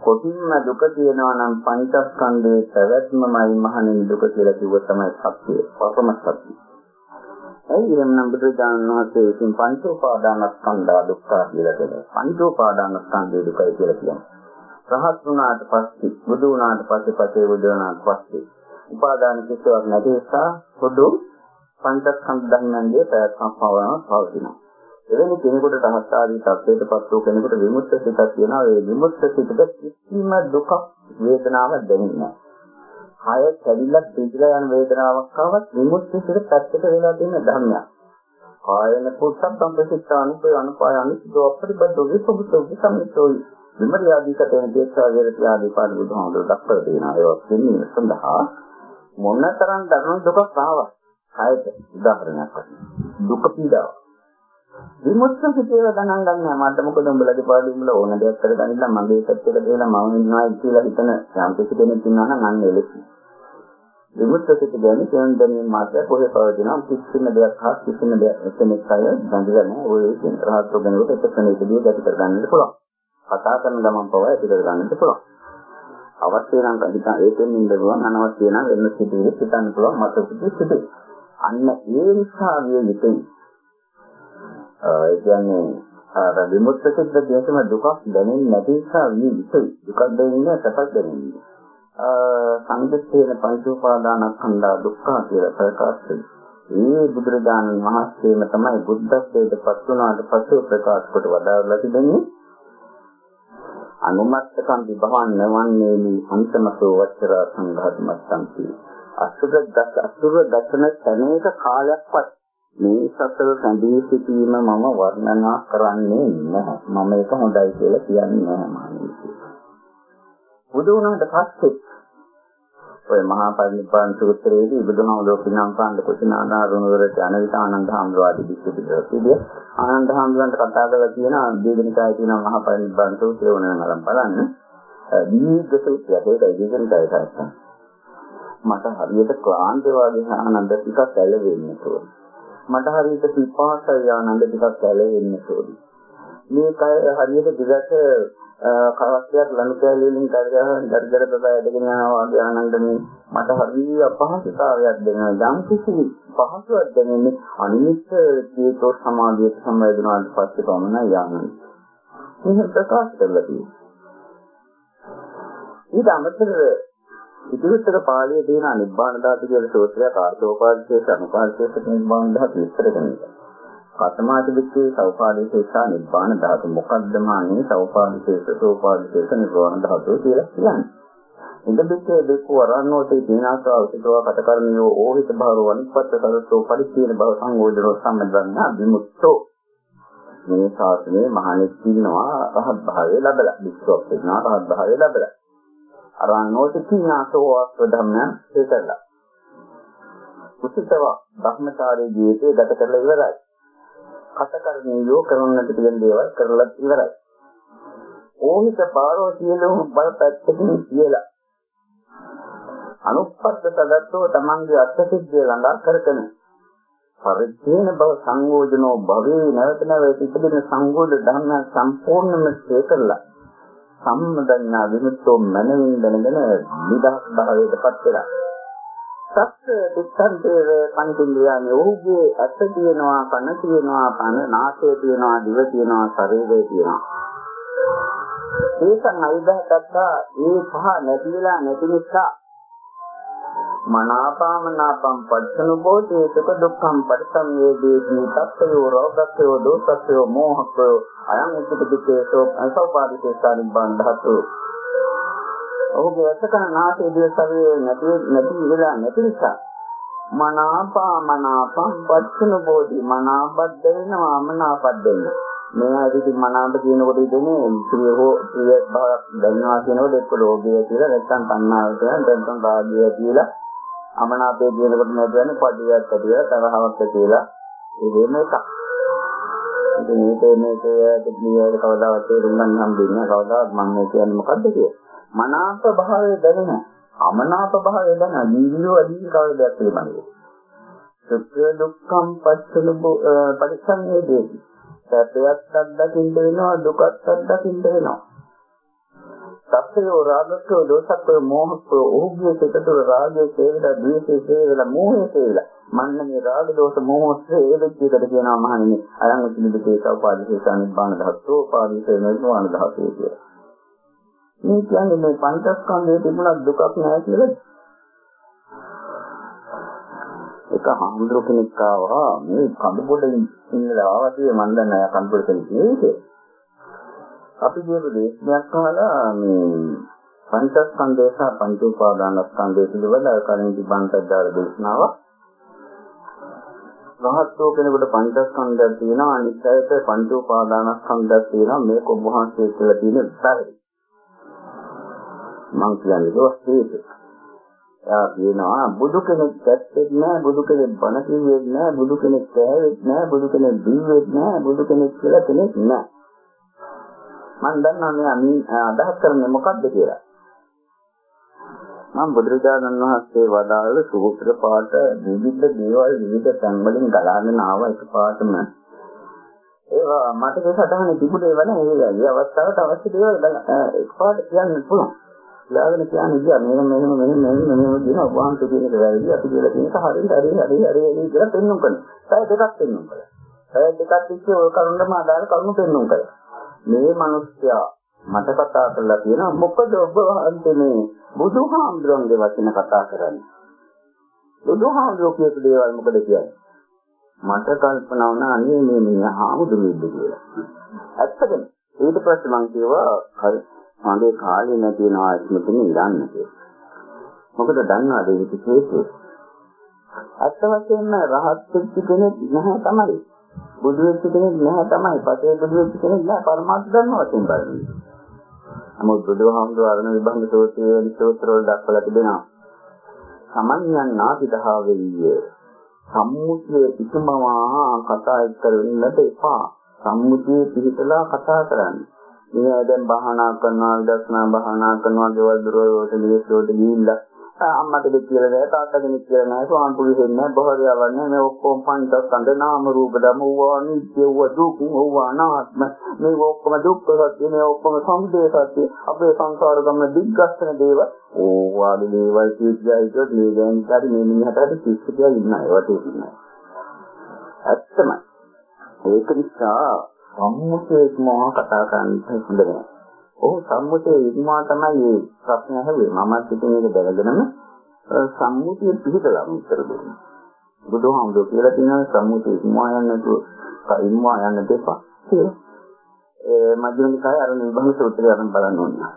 කොටින්ම දුක තියෙනවා නම් පංචස්කන්ධයේ පැවැත්මමයි මහණෙනි දුක කියලා කිව්ව තමයි සත්‍යය. පරම සත්‍යය. ඇයි එනම් බුදුදානන් වහන්සේ විසින් පංච උපාදානස්කන්ධ දුක්ඛ කියලා කියනවා. පංච උපාදානස්කන්ධය දුකයි කියලා කියනවා. රහත් වුණාට පස්සේ බුදු වුණාට පස්සේ පස්සේ බුදු වුණාට පස්සේ උපාදාන කිසිවක් නැති නිසා පොදු පංචස්කන්ධ ධර්මයන්ගේ පැවැත්මක් පවතිනවා. එවැනි කෙනෙකුට රහත් ආදී තත්ත්වයට පත් වූ කෙනෙකුට විමුක්ත සිතක් තියෙනවා. ඒ විමුක්ත සිතට කිසිම දුක වේදනාවක් දැනෙන්නේ නැහැ. කය කැඩිලා පිටිලා යන වේදනාවක් ආවත් විමුක්ති සිත පැත්තට වෙලා තියෙන ධර්මයක්. කායන කුසම් සම්පසිතානුපේ අනුපාය අනිත්‍ය අපරිබද්ධ විසුබුතෝ විසමිතෝයි විමර්යාදී කතෙන දේශාවේරති ආදී පාඩ බුදුහාමුදුරුවෝ දක්වලා තියෙනවා. ඒවා කියන්නේ සඳහා මොනතරම් දරුණු දුකක් ආවා. කායත උදාහරණයක් වශයෙන් දුක පීඩාව. විමුක්ත සිතේව ගණන් ගන්න මට මොකද උඹලගේ පාඩු උඹලා ඕන දෙයක් කරගන්න මගේ පැත්තට දෙලා මම ඉන්නවා කියලා හිතන යම් කිසි කෙනෙක් ඉන්නවා නම් අන්න එලෙසි. විමුක්ත සිත කියන්නේ කියන දෙන්නේ මාත්‍ය කොහේ පවතිනවා කිසිම දෙයක් හා කිසිම දෙයක් කෙනෙක් අය බඳලා නැහැ ඔය කියන රහත් කෙනෙකුට එක කෙනෙකුදී ගත කරගන්නත් පුළුවන්. කතා කරන ගමන් පවා ඇති කරගන්නත් පුළුවන්. අවශ්‍ය නම් හිතා ඒකෙන් ඉන්න පුළුවන් අනවශ්‍ය නම් වෙන සිදුවෙන්නේ හිතන්න පුළුවන් මත සිදුවෙන්නේ. අන්න ඒ නිසා විය යුතුයි. ඒ කියන්නේ අර විමුක්ත සිද්ද දේශම දුකක් දැනෙන්නේ නැති නිසා විය යුතුයි. දුකක් දැනෙන්නේ සැපක් දැනෙන්නේ. අ සංකේතේන පංච උපාදානස්කන්ධා දුක්ඛ කියලා ප්‍රකාශ ඒ බුදුරජාණන් වහන්සේම තමයි බුද්ධත්වයට පත් වුණාට පස්සේ ප්‍රකාශ කොට වදාරලා තිබෙන්නේ අනුමත්තකම් විභවන් නවන්නේ මේ අන්තමසෝ වච්චර සංඝාතමස්සන්ති අසුර දස අසුර දසන තනේක කාලයක්වත් මේ සතර සැඳී සිටීම මම වර්ණනා කරන්නේ නැහැ. මම ඒක හොඳයි කියලා කියන්නේ නැහැ මානෙ. බුදු වුණාට පස්සේ ඔය මහා පරිනිබ්බාන සූත්‍රයේදී බුදුහාමුදුරුවෝ පින්නම් පාණ්ඩ කුසිනානාරුණවරට යන විට ආනන්ද හාමුදුරුවෝ දිස්තු පිළිවෙලදී ආනන්ද හාමුදුරන්ට කතා කරලා තියෙනවා දීගණිකායේ තියෙන මහා පරිනිබ්බාන සූත්‍රය ඕනනම් අරන් බලන්න. දීර්ඝ සූත්‍රය ඒකයි දීගණිකායේ තාක්ෂණ. මට හරියට ක්ලාන්ත වගේ ආනන්ද ටිකක් ඇලෙන්නේ නැහැ. මට හරියට පිපාසය ආනන්ද ටිකක් ඇලෙන්න ඕනි. මේ කය හරියට දිගට කවස්යක් ලනු කැලේලින් කරගෙන දර්ජර බබා ඇදගෙන යනවා වගේ ආනන්ද මේ මට හරිය අපහසුතාවයක් දෙනවා. යම් කිසි පහසුවක් දැනෙන්නේ අනිමිත් චේතෝ සමාධියට සම්බන්ධ පස්සේ පමණයි ආනන්ද. මේක ප්‍රකාශ කරලා තියෙනවා. ඊට අමතරව ඉතිවිස්තර පාළියේ තියෙන නිබ්බාන ධාතු කියලා සූත්‍රයක් ආර්ථෝපාදේශ අනුපාදේශ නිබ්බාන ධාතු විස්තර කරනවා. කතමාති විච්චේ සෞපාදේශ නිබ්බාන ධාතු මොකද්ද මානේ සෞපාදේශ සෝපාදේශ නිබ්බාන ධාතු කියලා කියන්නේ. ඉන්දබිත්තේ දෙකෝ වරන්නෝතේ දීනාසාව සිතවා කටකරණියෝ ඕහිත භාව වනිපත්ත සරසෝ පරිච්ඡේන භව සංයෝජනෝ සම්මදන්නා විමුක්තෝ මේ ශාසනයේ මහණෙක් ඉන්නවා රහත් භාවය ලැබලා විශ්වාස වෙනවා රහත් භාවය ලැබලා අරන්නෝතිනාසෝ අස්ව ධම්මයන් හේතලා. කුසිතව භ්‍රමචාරී ජීවිතය ගත කරලා ඉවරයි. කටකරණියෝ කරන්නට තියෙන දේවල් කරලා ඉවරයි. ඕහිත පාරෝ සියලුම බල පැත්තකින් කියලා. අනුප්පත්ත සදත්තෝ තමන්ගේ අත්සිද්ධිය ළඟා කරගෙන පරිච්ඡේන බව සංයෝජනෝ භවේ නැවත නැවත ඉදිරින සංගෝධ ධර්ම සම්පූර්ණයෙන්ම ශේකරලා සම්මදන්නා විමුක්තෝ මනමින් දැනගෙන නිදහස් භාවයට පත් වෙලා. සත්‍ය දුක්ඛන්තේ පංචේන්ද්‍රයන් ඔහුගේ ඇස තියෙනවා කන තියෙනවා කන නාසය තියෙනවා දිව තියෙනවා ශරීරය තියෙනවා ඒකන් අවිදහකත්තා ඒ පහ නැතිලා නැති නිසා මනාපාමනාපම් පච්චනුබෝධේ සුඛ දුක්ඛම් පරිසම්වේදේති තත්ත්වෝ රෝගත්වෝ දෝෂත්වෝ මෝහත්වෝ අයං උච්චිතකේසෝ අසෝපාදිකේ සාරිබ්බන් ධාතු ඔහුගේ ඇසකන නාසයේ දේශවේ නැති නැති වෙලා නැති නිසා මනාපාමනාපම් පච්චනුබෝධි මනාපද්ද වෙනවා මනාපද්ද වෙනවා මේ ඇවිදින් මනාප කියනකොට ඉන්නේ ප්‍රිය හෝ ප්‍රිය බවක් දැනනවා කියනකොට එක්ක රෝගය කියලා නැත්නම් තණ්හාව කියලා නැත්නම් රාගය කියලා අමනාපයේ කියනකොට නේද කියන්නේ පඩියක් ඇතිලා තරහවක් ඇතිලා ඒ වෙන එකක්. ඉතින් මේක මේක දෙන්නේ කවදාවත් තේරුම් ගන්න හම්බෙන්නේ කවදාවත් මම මේ කියන්නේ මොකද්ද කියලා. මනාප භාවය දැනෙන අමනාප භාවය දැන නිවිලෝ අදී කවදාවත් පිළිබඳව. සත්‍ය දුක්ඛම් පස්සල පරිසංවේදේති. සත්‍යයක් අත්දකින්න වෙනවා දුකක් අත්දකින්න වෙනවා. සත්‍යෝ රාගකෝ දෝෂකෝ මෝහකෝ ඕභ්‍ය සිතතර රාගයේ හේවලා ද්වේෂයේ හේවලා මෝහයේ හේවලා මන්න මේ රාග දෝෂ මෝහ හේවෙච්ච එකට කියනවා මහණෙනි අයං උපනිදේ සෝපාදිසේ නිබ්බාන ධාතෝ පාදිසේ නිර්වාණ ධාතෝ කියලා. මේ කියන්නේ මේ පංචස්කන්ධයේ තිබුණා දුකක් නැහැ කියලා. එක හාමුදුරුවෝ කෙනෙක් ආවා මේ කඳුබොඩින් ඉන්නලා ආවා කියේ මන් දන්නේ කඳුබොඩ කෙනෙක් නෙවෙයි. අපි කියපු දේශනයක් අහලා මේ පංචස්කන්ධය සහ පංච උපාදානස්කන්ධය පිළිබඳ කලින් තිබන්ට දාලා දේශනාවක්. රහත්ෝ කෙනෙකුට පංචස්කන්ධයක් තියෙනවා අනිත්‍යයට පංච උපාදානස්කන්ධයක් තියෙනවා මේක ඔබ වහන්සේ කියලා තියෙන වැරදි. මං කියන්නේ ඒක එයා කියනවා බුදු කෙනෙක් දැක්කේ නෑ බුදු කෙනෙක් බණ කිව්වේ නෑ බුදු කෙනෙක් කෑවෙත් නෑ බුදු කෙනෙක් දීවෙත් නෑ බුදු කෙනෙක් කියලා කෙනෙක් නෑ මම දන්නවා මෙයා මේ අදහස් කරන්නේ මොකක්ද කියලා. මම බුදුරජාණන් වහන්සේ වදාළ සූත්‍ර පාඨ විවිධ දේවල් විවිධ තැන් වලින් ගලාගෙන ආව එකපාරටම ඒවා මට සටහනේ තිබුණේ වනේ ඒ අවස්ථාවට අවශ්‍ය දේවල් එකපාරට කියන්න පුළුවන්. ලාගෙන කියන්නේ කියා මෙහෙම මෙහෙම මෙහෙම මෙහෙම මෙහෙම කියන වහන්සේ කියන දේ වැරදි. අපි කියලා කියන එක හරියට හරි හරි හරි හරි කියලා පෙන්වන්න කරනවා. තව දෙකක් පෙන්වන්න කරනවා. තව දෙකක් ඉස්සේ ඔය කරුණම අදාළ කරුණු පෙන්වන්න කරනවා. මේ මිනිස්සයා මට කතා කරලා තියෙනවා මොකද ඔබ වහන්සේ මේ බුදුහාමුදුරන්ගේ වචන කතා කරන්නේ? බුදුහාමුදුරුවෝ කියපු දේවල් මොකද කියන්නේ? මට කල්පනා වුණා අනේ මේ මේ හාමුදුරුවෝද කියලා. ඇත්තටම. ඊට පස්සේ මම කිව්වා මගේ කාලේ නැති වෙනවා ඉක්මනින් ඉඳන්න කියලා මොකද දන්නවද ඒක හේතුව අත්ත වශයෙන්ම රහත් වෙච්ච කෙනෙක් නැහැ තමයි බුදු වෙච්ච කෙනෙක් නැහැ තමයි. පතේ බුදු වෙච්ච කෙනෙක් නැහැ. පරමාර්ථ ධර්ම වශයෙන් බලන්නේ. නමුත් බුදුහාමුදුරුවෝ අරණ විභංග සූත්‍රයේ වැනි සූත්‍ර වල දක්වලා තිබෙනවා. සමඤ්ඤං නාතිදහාවෙය. සම්මුතිය ඉක්මවා කතා කරන්නට එපා. සම්මුතිය පිළිතලා කතා කරන්න. මේ දැන් භාවනා කරනවා විදර්ශනා භාවනා කරනවා දේවල් දුරවල් වලට නිවෙස්වලට ගිහිල්ලා. අම්මට දෙක් කියලා නෑ තාත්තා කෙනෙක් කියලා නෑ ස්වාම පුරුෂෙක් නෑ බහරියාවක් නෑ මේ ඔක්කොම පංචස්කන්ධ නාම රූප ධම වූවා නිත්‍ය වූ දුක් වූවා නාත්ම මේ ඔක්කොම දුක්ඛ සත්‍ය මේ ඔක්කොම සමුදය සත්‍ය. අපේ සංසාර ගමන දිග්ගස්සන දේව ඕවාගේ දේවල් කියයි කියොත් මේ දැන් හරි මේ මිනිහට හරි කිසිතියක් ඉන්නයි ඒවට ඉන්නයි ඇත්තමයි. ඒක නිසා සම්මුතිය මොහොත කතා කරන්න හොඳ නෑ ඔහු සම්මුතිය ඉක්මවා තමයි මේ ප්‍රශ්න ඇහුවේ. මමත් ඉතින් මේක දැනගෙනම සම්මුතිය පිළිතලා උත්තර දෙන්නේ. බුදුහාමුදුරුවෝ කියලා තියෙනවා සම්මුතිය ඉක්මවා යන්න නැතුව ඉක්මවා යන්න දෙපා කියලා. ඒ මධ්‍යම නිකායේ අර නිබඳ සූත්‍රය අරන් බලන්න ඕනේ.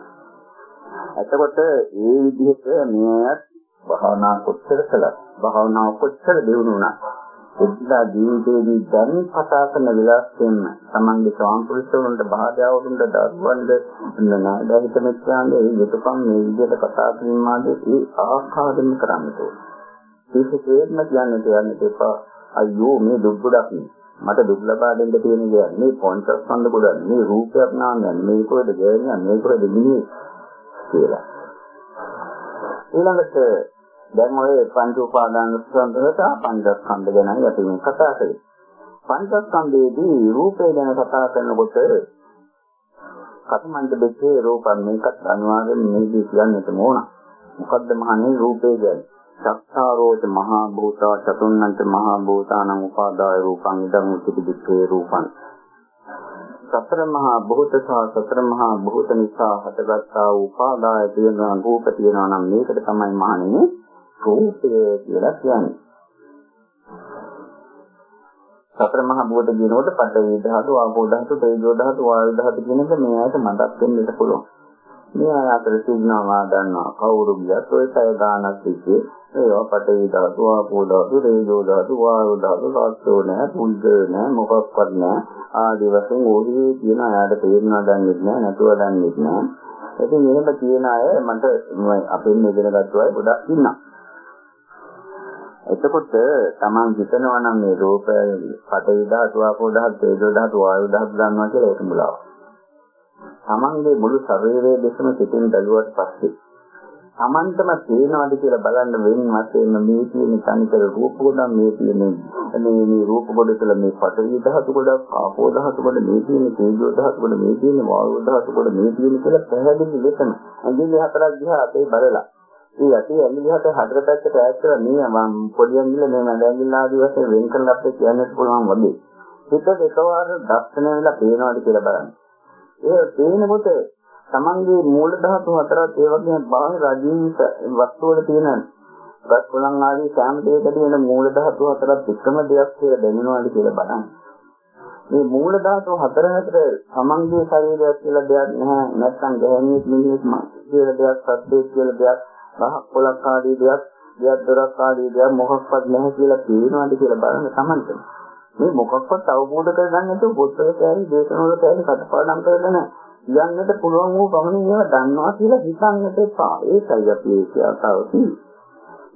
එතකොට ඒ විදිහට මෙයත් භාවනා කොච්චර කළා භාවනා කොච්චර දියුණු වුණා එදිනා ජීවිතයේදී දැන් කතා කරන විලාසයෙන් තමන්ගේ සාම්ප්‍රදායික බාධාවුන්ට දරුවන්ට නායක මිත්‍රයන්ගේ යුතුයකම් මේ විදිහට කතා කිරීම ආදී ඒ ආකාරයෙන් කරන්න ඕනේ. විශේෂයෙන්ම කියන්න කියන්නේ එපා. අයියෝ මේ දුක් ගොඩක් මට දුක් ලබා දෙන්න තියෙන දේ මේ පොන්සස්කන්ධ ගොඩක් මේ රූපයක් නාමයන් මේ කොහෙද ගෑනියන් මේ කොහෙද මිනිහ කියලා. ඊළඟට දැන් ඔය පංච උපාදාන ස්කන්ධයට පංචස්කන්ධ ගැනයි අපි මේ කතා කරන්නේ. පංචස්කන්ධයේදී රූපය ගැන කතා කරනකොට කතමන්ත දෙකේ රූපන් මේකත් අනිවාර්යෙන් මේදී කියන්නට ඕන. මොකද්ද මහන්නේ රූපය කියන්නේ? සත්තාරෝච මහා භූතා චතුන්නන්ත මහා භූතානං උපාදාය රූපං ඉදං උච්චති දික්ඛේ රූපං. සතර මහා භූත සහ සතර මහා භූත නිසා හටගත්තා වූ උපාදාය තියෙනවා රූප තියෙනවා නම් මේකට තමයි මහණෙනි රූපය කියලා කියන්නේ. සතර මහා භූත කියනකොට පඨවි ධාතු, ආපෝ ධාතු, තේජෝ ධාතු, වායු ධාතු කියන එක මේ ආයත මතක් වෙන්නත් පුළුවන්. මේ අය අතර සිග්නවා දන්නවා කවුරු ගියත් ඔය සය ගානක් තිස්සේ ඒවා පටවි ධාතු ආපෝ ධාතු රේජෝ ධාතු වායු ධාතු සාස්ත්‍රෝ නැහැ පුල්ද නැහැ මොකක්වත් නැහැ ආදි වශයෙන් ඕහි කියන අයට තේරුණා දන්නේ නැහැ නැතුව දන්නේ නැහැ ඉතින් එහෙම කියන අය මට අපෙන් ඉගෙන ගත්ත අය ගොඩක් ඉන්නවා එතකොට Taman හිතනවා නම් මේ රූප පටවි ධාතු ආපෝ ධාතු තේජෝ ධාතු වායු ධාතු ගන්නවා කියලා ඒක මුලාවක් තමන්ගේ මුළු ශරීරයේ දෙසම සිතින් බැලුවට පස්සේ තමන්ටම තේනවද කියලා බලන්න වෙන වශයෙන් මේ තියෙන තනිකර රූප ගොඩක් මේ තියෙන මේ මේ රූප ගොඩ තුළ මේ පඨවි ධාතු ගොඩක් ආපෝ ධාතු ගොඩ මේ තියෙන තේජෝ ධාතු ගොඩ මේ තියෙන වායු ධාතු ගොඩ මේ තියෙන කියලා පැහැදිලි ලෙසම ඇඟිලි හතරක් දිහා අපේ බලලා ඒ යටි ඇඟිලි හත හතර පැත්තට ඈත් කරලා මේ මම පොඩි ඇඟිල්ල මේ මැද ඇඟිල්ල ආදී වශයෙන් වෙන් කරලා අපිට කියන්නත් පුළුවන් වගේ හිතට එකවර දර්ශනය වෙලා පේනවාද කියලා බලන්න ඒ පේනකොට තමන්ගේ මූල ධාතු හතරත් ඒ වගේම බාහිර අජීවිත වස්තු වල තියෙන ගස් කොළන් ආදී සෑම දෙයක තියෙන මූල ධාතු හතරත් එකම දෙයක් කියලා දැනෙනවාද කියලා බලන්න. මේ මූල ධාතු හතර අතර තමන්ගේ ශරීරයක් කියලා දෙයක් නැහැ. නැත්නම් ගැහණියෙක් මිනිහෙක් කියලා දෙයක් සත්‍යයක් කියලා දෙයක් රහක් කොළක් ආදී දෙයක් දෙයක් දොරක් ආදී දෙයක් මොකක්වත් නැහැ කියලා පේනවාද කියලා බලන්න තමන්ට. මේ මොකක්වත් අවබෝධ කරගන්න නැතුව පොත්වල කෑලි දේශනවල කෑලි කටපාඩම් කරගෙන යන්නට පුළුවන් වූ පමණින් ඒවා දන්නවා කියලා හිතන්නට එපා. ඒකයි අපි කියතාව තියෙන්නේ.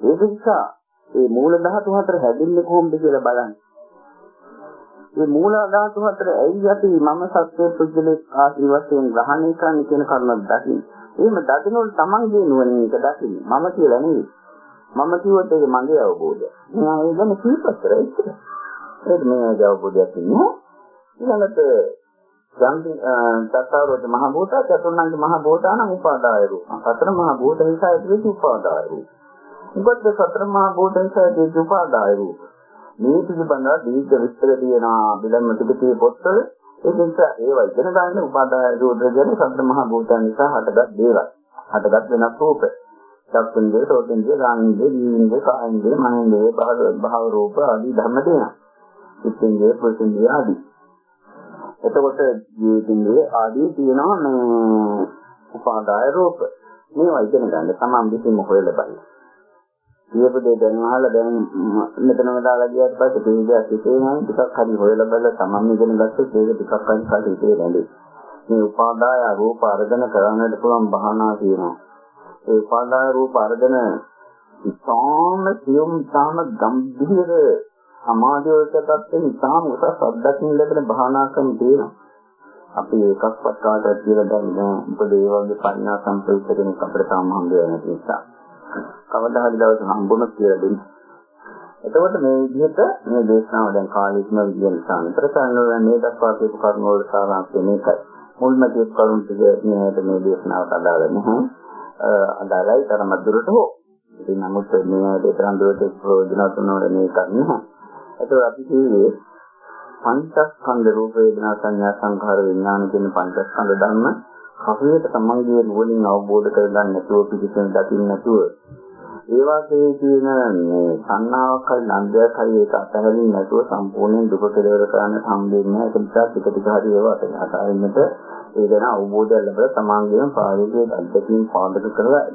ඒක නිසා මේ මූල ධාතු හතර හැදෙන්නේ කොහොමද කියලා බලන්න. මේ මූල ධාතු හතර ඇයි අපි මම සත්‍ය පුද්ගලෙක් ආශ්‍රි වශයෙන් ග්‍රහණය කරන්න කියන කරුණක් දකින්න. එහෙම දකිනකොට තමන්ගේ නුවණින් ඒක දකින්න. මම කියලා නෙවෙයි. මම කිව්වොත් ඒක මගේ අවබෝධය. මම ඒක ගැන කීපතර ඒක. ඒක මේ අවබෝධයක් ඉන්නේ. ඊළඟට යම්ති තත්තාවරෝධ මහ භූත චතුර්ණංග මහ භූතාන උපාදාය රූප. සතර මහ භූත නිසා ඇතිවෙච්ච උපාදාය රූප. මොකද සතර මහ භූත නිසා ඇතිවෙච්ච උපාදාය රූප. මේ පිළිබඳව දීර්ඝ විස්තර තියෙනවා බිලම්ම ටිකේ පොත්වල. ඒ නිසා ඒවා ඉගෙන ගන්න උපාදාය රූප කියන සතර මහ භූතයන් නිසා හටගත් දේවල්. හටගත් වෙනස් රූප. සක්කුන්දේ, සෝතෙන්දේ, ගානින්දේ, දීනින්දේ, කායින්දේ, මනින්දේ, භාව රූප ආදී ධර්ම තියෙනවා. චිත්තෙන්ගේ පුරුෂෙන්ගේ ආදී. එතකොට ජීවිතින්ගේ ආදී තියෙනවා මේ උපාදාය රූප. මේවා ඉගෙන ගන්න තමන් විසින්ම හොයලා බලන්න. කියපු දේ දැනවහලා දැන් මෙතනම දාලා ගියාට පස්සේ තේජස් හිතේ නම් ටිකක් හරි හොයලා බලලා තමන් ඉගෙන ගත්තොත් ඒක ටිකක් හරි කාට හිතේ රැඳේ. මේ උපාදාය රූප අර්ධන කරන්නට පුළුවන් බහනා තියෙනවා. ඒ උපාදාය රූප අර්ධන ඉතාම සියුම් ඉතාම ගම්භීර සමාධියටත් ඉතාම උසස් අත්දැකීම් ලැබෙන භාවනා ක්‍රම තියෙනවා. අපි ඒකක්වත් කාටවත් කියලා දැන් නෑ. මොකද ඒ වගේ පඤ්ඤා සම්ප්‍රයුක්ත කෙනෙක් අපිට තාම හම්බ වෙන්නේ නැති නිසා. කවදා හරි දවසක හම්බුනොත් කියලා දෙන්න. එතකොට මේ විදිහට මේ දේශනාව දැන් කාලීත්ම විදිය නිසා නතර කරනවා මේ දක්වා කියපු කරුණු වල සාරාංශය මේකයි. මුල්ම කියපු කරුණු ටික මේකට මේ දේශනාවට අදාළ නැහැ. අදාළයි තරම දුරට හෝ. ඉතින් නමුත් මේ දෙතරන් දුරට ප්‍රයෝජනවත් වෙනවද මේක නැහැ. එතකොට අපි කියුවේ පංචස්කන්ධ රූප වේදනා සංඥා සංඛාර විඥාන කියන පංචස්කන්ධ ධර්ම හරියට තමන්ගේ නුවණින් අවබෝධ කරගන්න නැතුව පිළිසෙන් දකින්න නැතුව. ඒ වාසේ කියන මේ සංනාවක් හරි නන්දයක් හරි ඒක අතහැරින් නැතුව සම්පූර්ණයෙන් දුක කෙලවර කරන්න සම්බෙන්නේ නැහැ. ඒක නිසා ටික ටික හරි ඒවා අතහරින්නට ඒ ගැන අවබෝධය ලැබලා තමන්ගේම පාරිශෝධ අධ්‍යක්ෂින් පාදක කරලා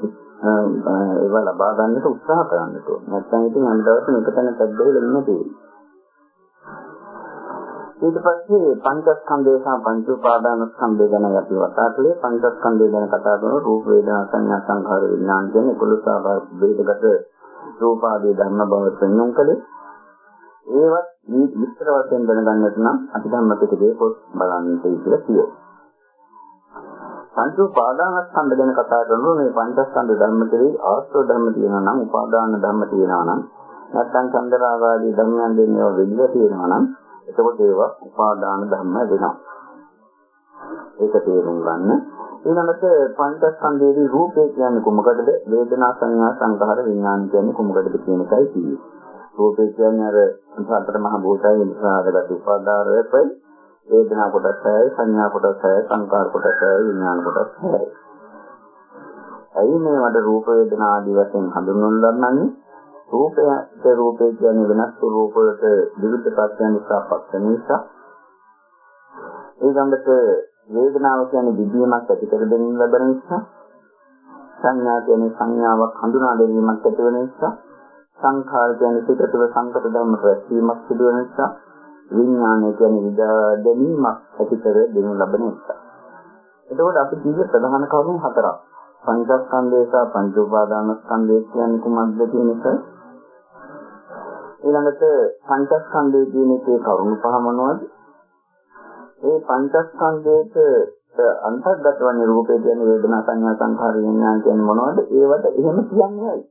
ඒවා ලබා ගන්නට උත්සාහ කරන්න ඕනේ. නැත්නම් ඉතින් හැම දවසම එක තැන පැද්දෙලා ඉන්න තියෙන්නේ ඊට පස්සේ පංචස්කන්ධය සහ පංච උපාදානස්කන්ධය ගැන අපි කතා කළේ. පංචස්කන්ධය ගැන කතා කරන රූප වේදනා සංඥා සංඛාර විඥාන කියන 11 ආකාර වේදගත රූපාදී ධර්ම බව පෙන්වන්න කලේ ඒවත් මේ විස්තර වශයෙන් දැනගන්නට නම් අපි ධම්ම පිටකේ පොත් බලන්න කියලා කියනවා. පංච උපාදානස්කන්ධ ගැන කතා කරනකොට මේ පංචස්කන්ධ ධර්ම කෙරෙහි ආශ්‍රව ධර්ම තියෙනවා නම් උපාදාන ධර්ම තියෙනවා නම් නැත්නම් චන්දරාගාදී ධර්මයන් දෙන්නේ වෙන්න තියෙනවා නම් එතකොට ඒවා උපාදාන ධර්ම වෙනවා. ඒක තේරුම් ගන්න. ඊළඟට පංචස්කන්ධයේදී රූපේ කියන්නේ කොමකටද? වේදනා සංඥා සංඛාර විඥාන කියන්නේ කොමකටද කියන එකයි කියන්නේ. රූපේ කියන්නේ අර සතර මහා භූතයන් නිසාදගත් උපාදාරයයි. වේදනා කොටසයි සංඥා කොටසයි සංකාර කොටසයි විඥාන කොටසයි. ඇයි මේවට රූප වේදනා ආදී වශයෙන් හඳුන්වන ලබන්නේ? රූපයට රූපේ කියන්නේ වෙනස් රූපවලට විවිධ ප්‍රත්‍යයන් නිසා පස්සන නිසා. ඊළඟට වේදනාව කියන්නේ විදීමක් ඇති කර දෙන්න ලැබෙන නිසා. සංඥා කියන්නේ සංඥාවක් හඳුනා ගැනීමක් ඇති වෙන නිසා. සංඛාර කියන්නේ සිත තුළ සංකත ධර්ම රැස්වීමක් සිදු වෙන නිසා. විඥානය කියන්නේ විදා දැනීමක් ඇති කර දෙනු ලබන නිසා. එතකොට අපි කිව්ව ප්‍රධාන කරුණු හතරක්. පංචස්කන්ධය සහ පංච උපාදානස්කන්ධය කියන්නේ කුමක්ද කියන එක. ඊළඟට පංචස්කන්ධය කියන එකේ කරුණු පහ මොනවද? ඒ පංචස්කන්ධයට අන්තර්ගත වන රූපේ කියන වේදනා සංඥා සංඛාර විඥාන කියන්නේ මොනවද? ඒවට එහෙම කියන්නේ ඇයි?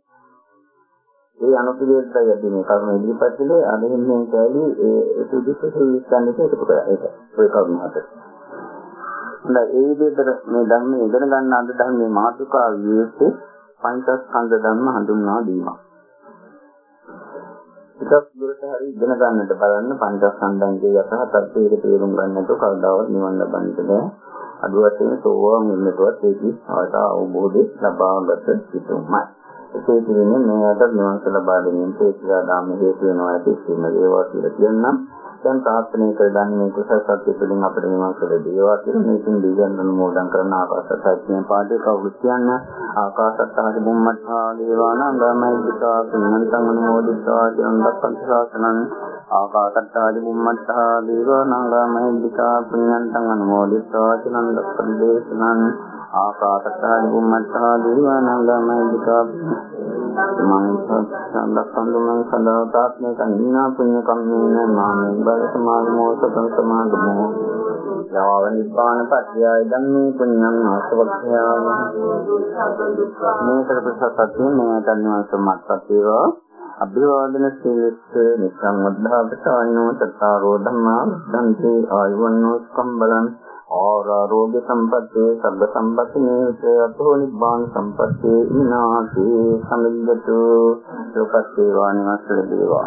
ඒ අනුපිළිවෙලට යදී මේ කර්ම ඉදිරිපත් කළේ අදින්නෙන් කැලී ඒ සුදුසු සුවිස්තන්නට එකතු කරා ඒක ඔය කර්ම හතර. හොඳයි ඒ විදිහට මේ ධර්මයේ ඉගෙන ගන්න අද ධර්මයේ මාතෘකාව විශේෂ පංචස්කන්ධ ධර්ම හඳුන්වා දීමක්. ටිකක් දුරට හරි ඉගෙන ගන්නට බලන්න පංචස්කන්ධයන්ගේ යථාර්ථය තේරුම් ගන්නට කවදාවත් නිවන් ලබන්නට බෑ. අද වශයෙන් සෝවාන් වෙන්නටවත් ඒකී අවබෝධය ලබාගත යුතුමයි. ඒ කියන්නේ මේ අතර නිවන්ස ලබා ගැනීම තේසිලා දාම හේතු වෙනවා ඇති කියන ඒවා කියලා කියන්නම්. දැන් ප්‍රාර්ථනා කරගන්න මේ කුසල සත්‍ය තුළින් අපිට නිවන්ස ලැබේවා කියලා. මේකෙන් දීගන්න අනුමෝදන් කරන ආකාශත් කියන පාඩේ කවුරුත් කියන්න. ආකාශත් ආදි බුම්මත්හා දේවානන්දමයි දිකා පුඤ්ඤන්තං අනුමෝදිතා කියන දක්වන්ත ශාසනං. ආකාශත් ආදි බුම්මත්හා දේවානන්දමයි දිකා පුඤ්ඤන්තං අනුමෝදිතා කියන දක්වන්ත දේශනං. ආකාශත්තා බුම්මත්තා දිවානංගමයිදිකා මං සම්දස්සන්දු මං සදාතාත්මේ කන්නා පුඤ්ඤ කම්මේන මාමෙන් බල සමාගමෝ සතං සමාගමෝ. යව නිපාන පත්‍යය ධම්මේ පුඤ්ඤං ආසවක්ඛ්‍යා මේ කරපසත්තිය මේ ධර්මවල සම්මත්පත්තියෝ අභිවාදන සීලස්ස නිකං වද්ධාපසායනෝ තත්තාරෝ ධම්මා දන්තේ ආයුවන්නෝ ස්කම්බලං ආරෝග්‍ය සම්පත්තේ සබ්බ සම්පත්තිනේත අතෝ නිබ්බාන සම්පත්තේ ඉනාති සමිද්දතු ලෝකස්සේ වානිවස්සල දේවා